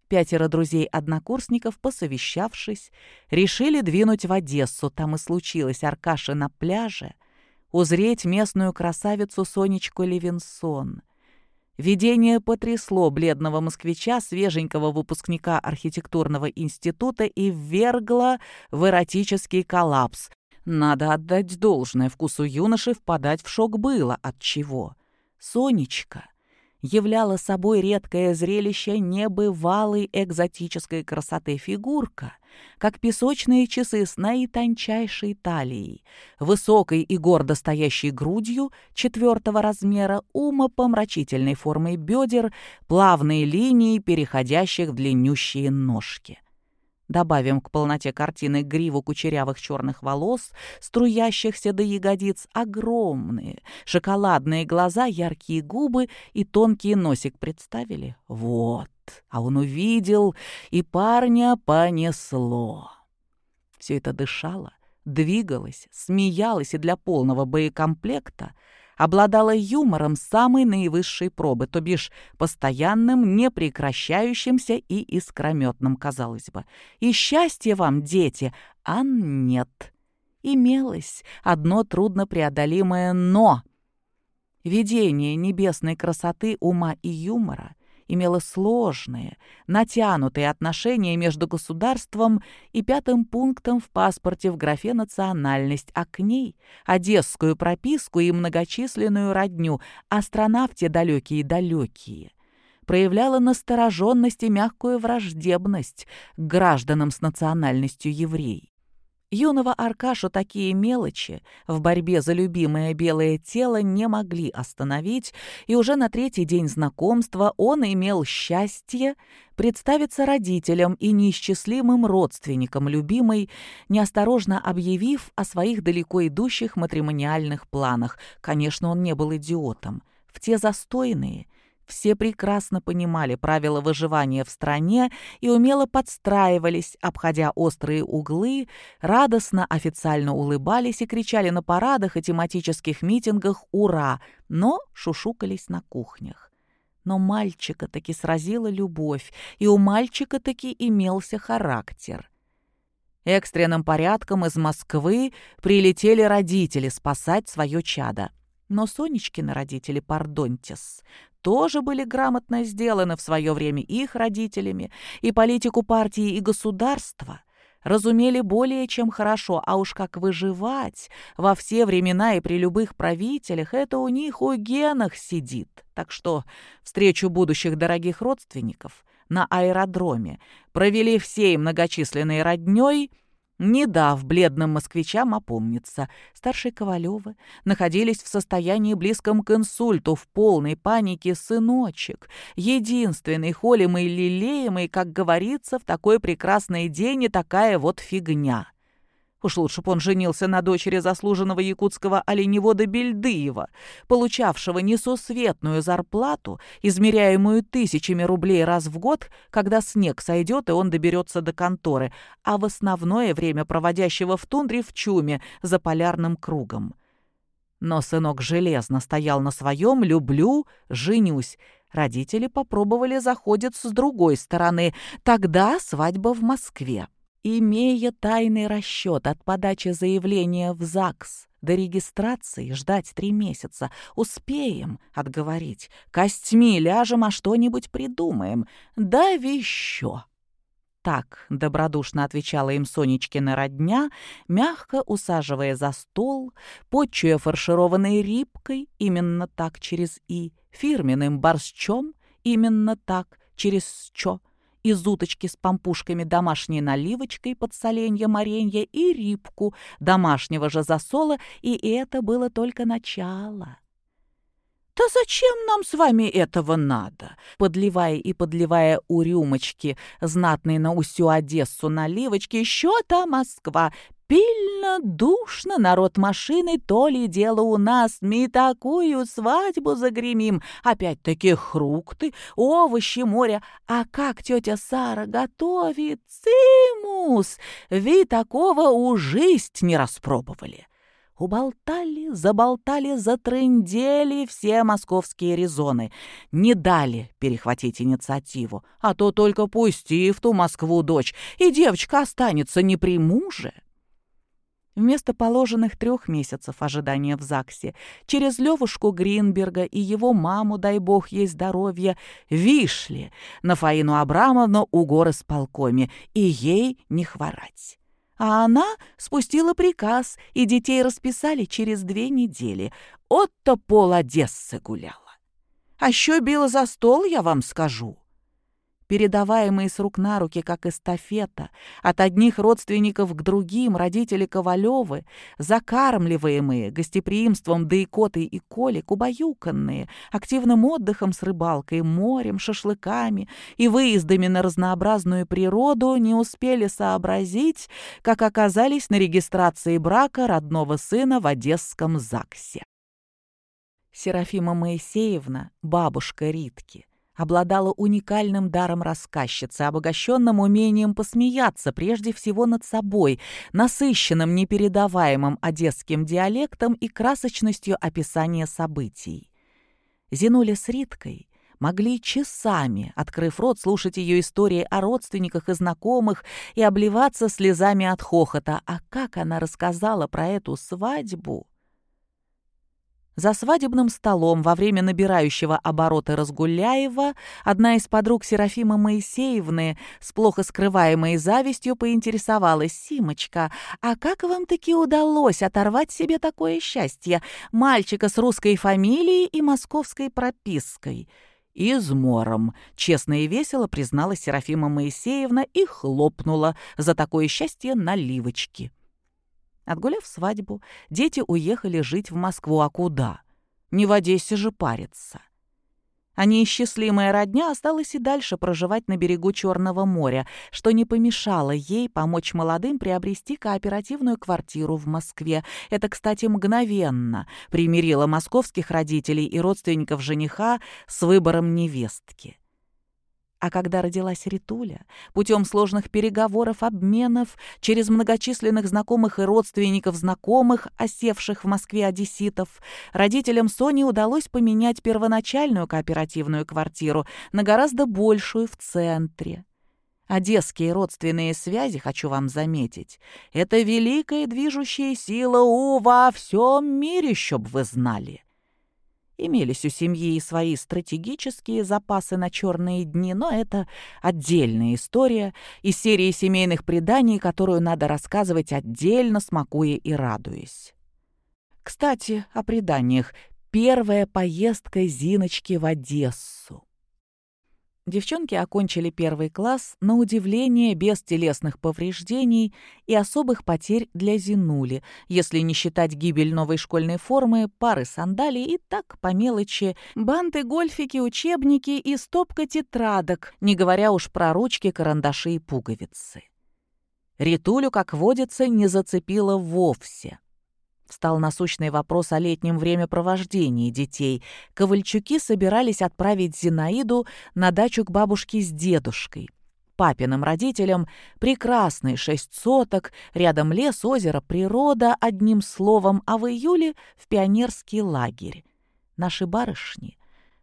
B: Пятеро друзей-однокурсников, посовещавшись, решили двинуть в Одессу. Там и случилось Аркаша на пляже — узреть местную красавицу Сонечку Левинсон. Видение потрясло бледного москвича, свеженького выпускника архитектурного института и ввергло в эротический коллапс. Надо отдать должное вкусу юноши, впадать в шок было. От чего? Сонечка являла собой редкое зрелище небывалой экзотической красоты фигурка, как песочные часы с наитончайшей талией, высокой и гордо стоящей грудью четвертого размера, умопомрачительной формой бедер, плавные линии, переходящих в длиннющие ножки. Добавим к полноте картины гриву кучерявых черных волос, струящихся до ягодиц, огромные шоколадные глаза, яркие губы и тонкий носик. Представили? Вот. А он увидел, и парня понесло. Все это дышало, двигалось, смеялось и для полного боекомплекта — обладала юмором самой наивысшей пробы, то бишь постоянным, непрекращающимся и искрометным, казалось бы. И счастье вам, дети, а нет. Имелось одно труднопреодолимое «но». Видение небесной красоты, ума и юмора имела сложные, натянутые отношения между государством и пятым пунктом в паспорте в графе «национальность», а к ней — одесскую прописку и многочисленную родню, астронавте далекие-далекие проявляла настороженность и мягкую враждебность к гражданам с национальностью еврей. Юного Аркашу такие мелочи в борьбе за любимое белое тело не могли остановить, и уже на третий день знакомства он имел счастье представиться родителям и неисчислимым родственникам любимой, неосторожно объявив о своих далеко идущих матримониальных планах. Конечно, он не был идиотом. В те застойные, Все прекрасно понимали правила выживания в стране и умело подстраивались, обходя острые углы, радостно официально улыбались и кричали на парадах и тематических митингах «Ура!», но шушукались на кухнях. Но мальчика таки сразила любовь, и у мальчика таки имелся характер. Экстренным порядком из Москвы прилетели родители спасать свое чадо. Но Сонечкины родители, пардонтис, тоже были грамотно сделаны в свое время их родителями, и политику партии и государства разумели более чем хорошо, а уж как выживать во все времена и при любых правителях, это у них у генах сидит. Так что встречу будущих дорогих родственников на аэродроме провели всей многочисленной роднёй, не дав бледным москвичам опомниться. Старшие Ковалевы находились в состоянии близком к инсульту, в полной панике сыночек, единственный холимый лелеемый, как говорится, в такой прекрасный день и такая вот фигня. Уж лучше бы он женился на дочери заслуженного якутского оленевода Бельдыева, получавшего несусветную зарплату, измеряемую тысячами рублей раз в год, когда снег сойдет и он доберется до конторы, а в основное время проводящего в тундре в чуме за полярным кругом. Но сынок железно стоял на своем «люблю, женюсь». Родители попробовали заходить с другой стороны. Тогда свадьба в Москве. Имея тайный расчет от подачи заявления в ЗАГС до регистрации ждать три месяца, успеем отговорить. Костьми ляжем, а что-нибудь придумаем. Да еще. Так добродушно отвечала им Сонечкина родня, мягко усаживая за стол, почуя фаршированной рибкой, именно так через «и», фирменным борщом, именно так через «чо», из уточки с пампушками домашней наливочкой под соленья, моренья и рибку домашнего же засола, и это было только начало. «Да зачем нам с вами этого надо?» Подливая и подливая у рюмочки знатной на усю Одессу наливочки, еще та Москва, Пильно, душно, народ машины, то ли дело у нас, мы такую свадьбу загремим. Опять-таки фрукты, овощи, море. А как тетя Сара готовит цимус? Вы такого у жизнь не распробовали. Уболтали, заболтали, затрындели все московские резоны. Не дали перехватить инициативу, а то только пусти в ту Москву дочь, и девочка останется не при муже. Вместо положенных трех месяцев ожидания в ЗАГСе через Левушку Гринберга и его маму, дай бог ей здоровья, вишли на Фаину Абрамовну у горы с полкоми, и ей не хворать. А она спустила приказ, и детей расписали через две недели. От-то пол Одессы гуляла. А еще била за стол, я вам скажу передаваемые с рук на руки, как эстафета, от одних родственников к другим, родители Ковалевы, закармливаемые гостеприимством да икотой и колик, убаюканные, активным отдыхом с рыбалкой, морем, шашлыками и выездами на разнообразную природу, не успели сообразить, как оказались на регистрации брака родного сына в Одесском ЗАГСе. Серафима Моисеевна, бабушка Ритки, обладала уникальным даром рассказчицы, обогащенным умением посмеяться прежде всего над собой, насыщенным непередаваемым одесским диалектом и красочностью описания событий. Зинуля с Риткой могли часами, открыв рот, слушать ее истории о родственниках и знакомых и обливаться слезами от хохота. А как она рассказала про эту свадьбу! За свадебным столом во время набирающего обороты Разгуляева одна из подруг Серафима Моисеевны с плохо скрываемой завистью поинтересовалась «Симочка, а как вам таки удалось оторвать себе такое счастье? Мальчика с русской фамилией и московской пропиской?» «Измором», — честно и весело призналась Серафима Моисеевна и хлопнула за такое счастье наливочки. Отгуляв свадьбу, дети уехали жить в Москву, а куда? Не в Одессе же париться. а неисчислимая родня осталась и дальше проживать на берегу Черного моря, что не помешало ей помочь молодым приобрести кооперативную квартиру в Москве. Это, кстати, мгновенно примирило московских родителей и родственников жениха с выбором невестки. А когда родилась Ритуля, путем сложных переговоров, обменов, через многочисленных знакомых и родственников знакомых, осевших в Москве одесситов, родителям Сони удалось поменять первоначальную кооперативную квартиру на гораздо большую в центре. Одесские родственные связи, хочу вам заметить, это великая движущая сила у во всем мире, чтоб вы знали. Имелись у семьи и свои стратегические запасы на черные дни, но это отдельная история из серии семейных преданий, которую надо рассказывать отдельно, смакуя и радуясь. Кстати, о преданиях. Первая поездка Зиночки в Одессу. Девчонки окончили первый класс, на удивление, без телесных повреждений и особых потерь для Зинули, если не считать гибель новой школьной формы, пары сандалий и так, по мелочи, банты, гольфики, учебники и стопка тетрадок, не говоря уж про ручки, карандаши и пуговицы. Ритулю, как водится, не зацепило вовсе — Стал насущный вопрос о летнем времяпровождении детей. Ковальчуки собирались отправить Зинаиду на дачу к бабушке с дедушкой. Папиным родителям прекрасный шесть соток, рядом лес, озеро, природа, одним словом, а в июле в пионерский лагерь. Наши барышни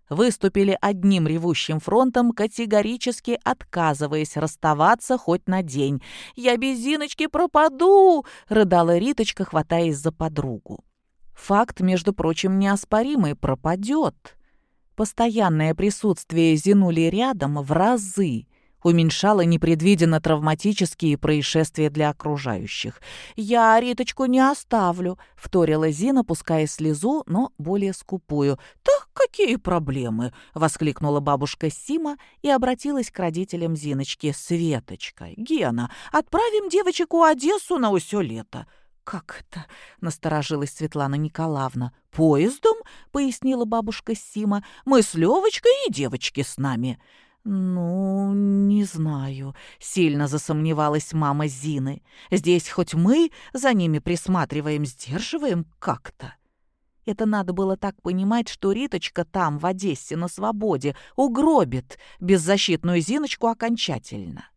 B: выступили одним ревущим фронтом, категорически отказываясь расставаться хоть на день. «Я без Зиночки пропаду!» — рыдала Риточка, хватаясь за подругу. Факт, между прочим, неоспоримый, пропадет. Постоянное присутствие Зинули рядом в разы уменьшало непредвиденно травматические происшествия для окружающих. «Я Риточку не оставлю», — вторила Зина, пуская слезу, но более скупую. «Так какие проблемы?» — воскликнула бабушка Сима и обратилась к родителям Зиночки. «Светочка, Гена, отправим девочек у Одессу на усё лето». «Как это?» — насторожилась Светлана Николаевна. «Поездом?» — пояснила бабушка Сима. «Мы с Левочкой и девочки с нами». «Ну, не знаю», — сильно засомневалась мама Зины. «Здесь хоть мы за ними присматриваем, сдерживаем как-то». Это надо было так понимать, что Риточка там, в Одессе, на свободе, угробит беззащитную Зиночку окончательно.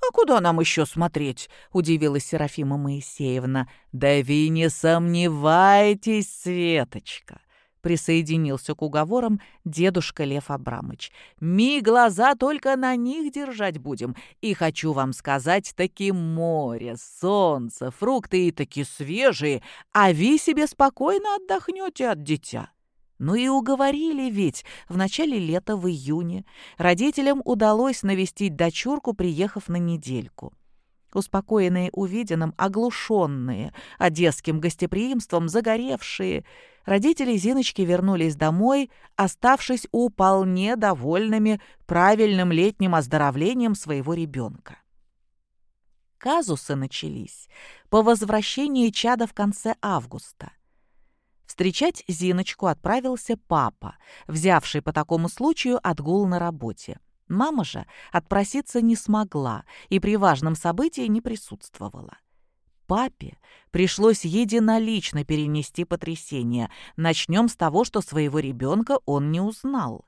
B: «А куда нам еще смотреть?» — удивилась Серафима Моисеевна. «Да вы не сомневайтесь, Светочка присоединился к уговорам дедушка Лев Абрамыч. «Ми глаза только на них держать будем. И хочу вам сказать, таки море, солнце, фрукты и таки свежие, а вы себе спокойно отдохнете от дитя». Ну и уговорили ведь в начале лета в июне. Родителям удалось навестить дочурку, приехав на недельку. Успокоенные увиденным, оглушенные одесским гостеприимством, загоревшие – родители Зиночки вернулись домой, оставшись вполне довольными правильным летним оздоровлением своего ребенка. Казусы начались по возвращении чада в конце августа. Встречать Зиночку отправился папа, взявший по такому случаю отгул на работе. Мама же отпроситься не смогла и при важном событии не присутствовала. Папе пришлось единолично перенести потрясение. Начнем с того, что своего ребенка он не узнал.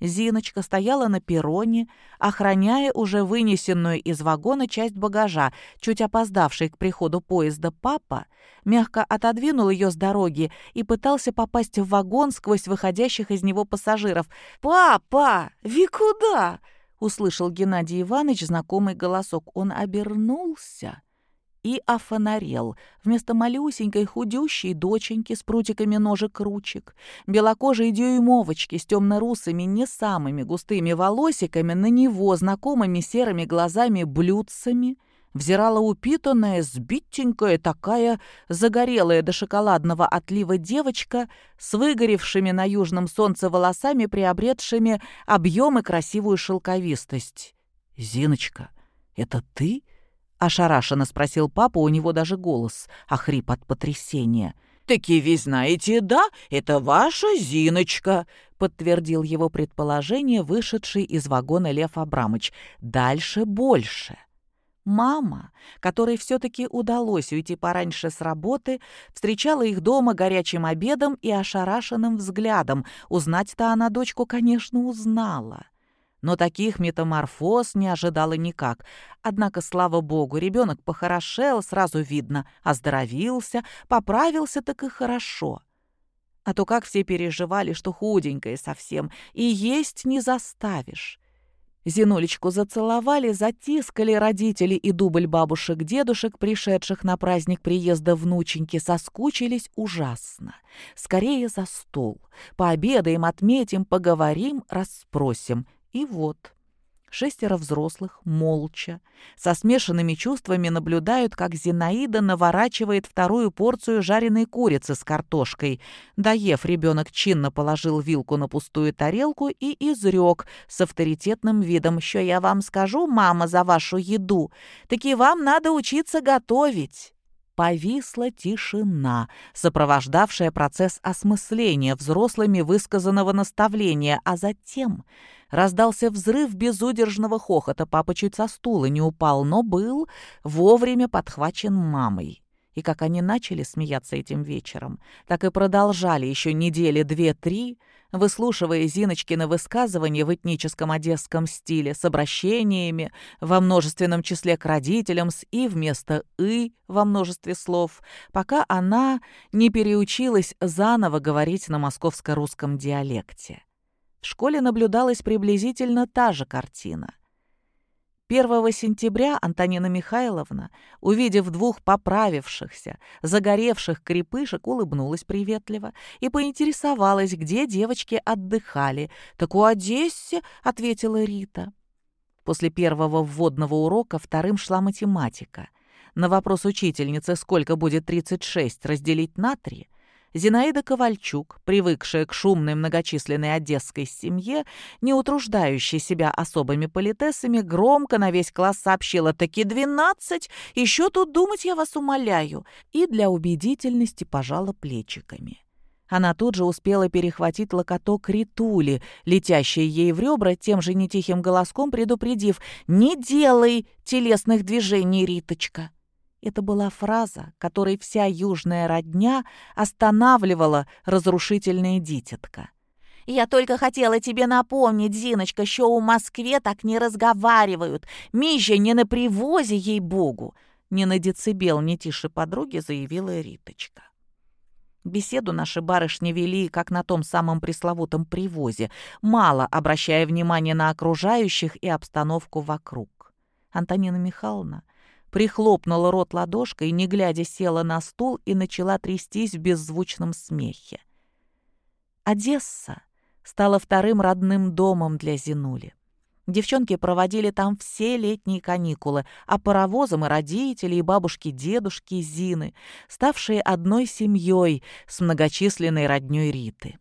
B: Зиночка стояла на перроне, охраняя уже вынесенную из вагона часть багажа. Чуть опоздавший к приходу поезда папа мягко отодвинул ее с дороги и пытался попасть в вагон сквозь выходящих из него пассажиров. «Папа, вы куда?» — услышал Геннадий Иванович знакомый голосок. Он обернулся и офонарел. Вместо малюсенькой худющей доченьки с прутиками ножек-ручек, белокожей дюймовочки с темно-русыми, не самыми густыми волосиками, на него знакомыми серыми глазами-блюдцами, взирала упитанная, сбитенькая, такая загорелая до шоколадного отлива девочка с выгоревшими на южном солнце волосами, приобретшими объем и красивую шелковистость. «Зиночка, это ты?» Ошарашенно спросил папа, у него даже голос охрип от потрясения. «Таки вы знаете, да, это ваша Зиночка», подтвердил его предположение, вышедший из вагона Лев Абрамыч. «Дальше больше». Мама, которой все-таки удалось уйти пораньше с работы, встречала их дома горячим обедом и ошарашенным взглядом. Узнать-то она дочку, конечно, узнала. Но таких метаморфоз не ожидала никак. Однако, слава богу, ребенок похорошел, сразу видно, оздоровился, поправился так и хорошо. А то как все переживали, что худенькая совсем, и есть не заставишь. Зинулечку зацеловали, затискали родители и дубль бабушек-дедушек, пришедших на праздник приезда внученьки, соскучились ужасно. Скорее за стол. Пообедаем, отметим, поговорим, расспросим. И вот... Шестеро взрослых, молча, со смешанными чувствами наблюдают, как Зинаида наворачивает вторую порцию жареной курицы с картошкой. Доев, ребенок чинно положил вилку на пустую тарелку и изрек с авторитетным видом, «Що я вам скажу, мама, за вашу еду? Таки вам надо учиться готовить». Повисла тишина, сопровождавшая процесс осмысления взрослыми высказанного наставления, а затем раздался взрыв безудержного хохота. Папа чуть со стула не упал, но был вовремя подхвачен мамой. И как они начали смеяться этим вечером, так и продолжали еще недели две-три, выслушивая Зиночкины высказывания в этническом одесском стиле с обращениями во множественном числе к родителям с «и» вместо «и» во множестве слов, пока она не переучилась заново говорить на московско-русском диалекте. В школе наблюдалась приблизительно та же картина. 1 сентября Антонина Михайловна, увидев двух поправившихся, загоревших крепышек, улыбнулась приветливо и поинтересовалась, где девочки отдыхали. «Так у Одессе», — ответила Рита. После первого вводного урока вторым шла математика. На вопрос учительницы, сколько будет 36 разделить на 3, Зинаида Ковальчук, привыкшая к шумной многочисленной одесской семье, не утруждающей себя особыми политесами, громко на весь класс сообщила «Таки двенадцать! Еще тут думать я вас умоляю!» и для убедительности пожала плечиками. Она тут же успела перехватить локоток Ритули, летящий ей в ребра, тем же нетихим голоском предупредив «Не делай телесных движений, Риточка!» Это была фраза, которой вся южная родня останавливала разрушительная дитятка. «Я только хотела тебе напомнить, Зиночка, что у Москве так не разговаривают. Мища не на привозе, ей-богу!» Не на децибел, не тише подруги, заявила Риточка. Беседу наши барышни вели, как на том самом пресловутом привозе, мало обращая внимание на окружающих и обстановку вокруг. Антонина Михайловна прихлопнула рот ладошкой, не глядя села на стул и начала трястись в беззвучном смехе. Одесса стала вторым родным домом для Зинули. Девчонки проводили там все летние каникулы, а паровозом и родители, и бабушки-дедушки Зины, ставшие одной семьей с многочисленной роднёй Риты.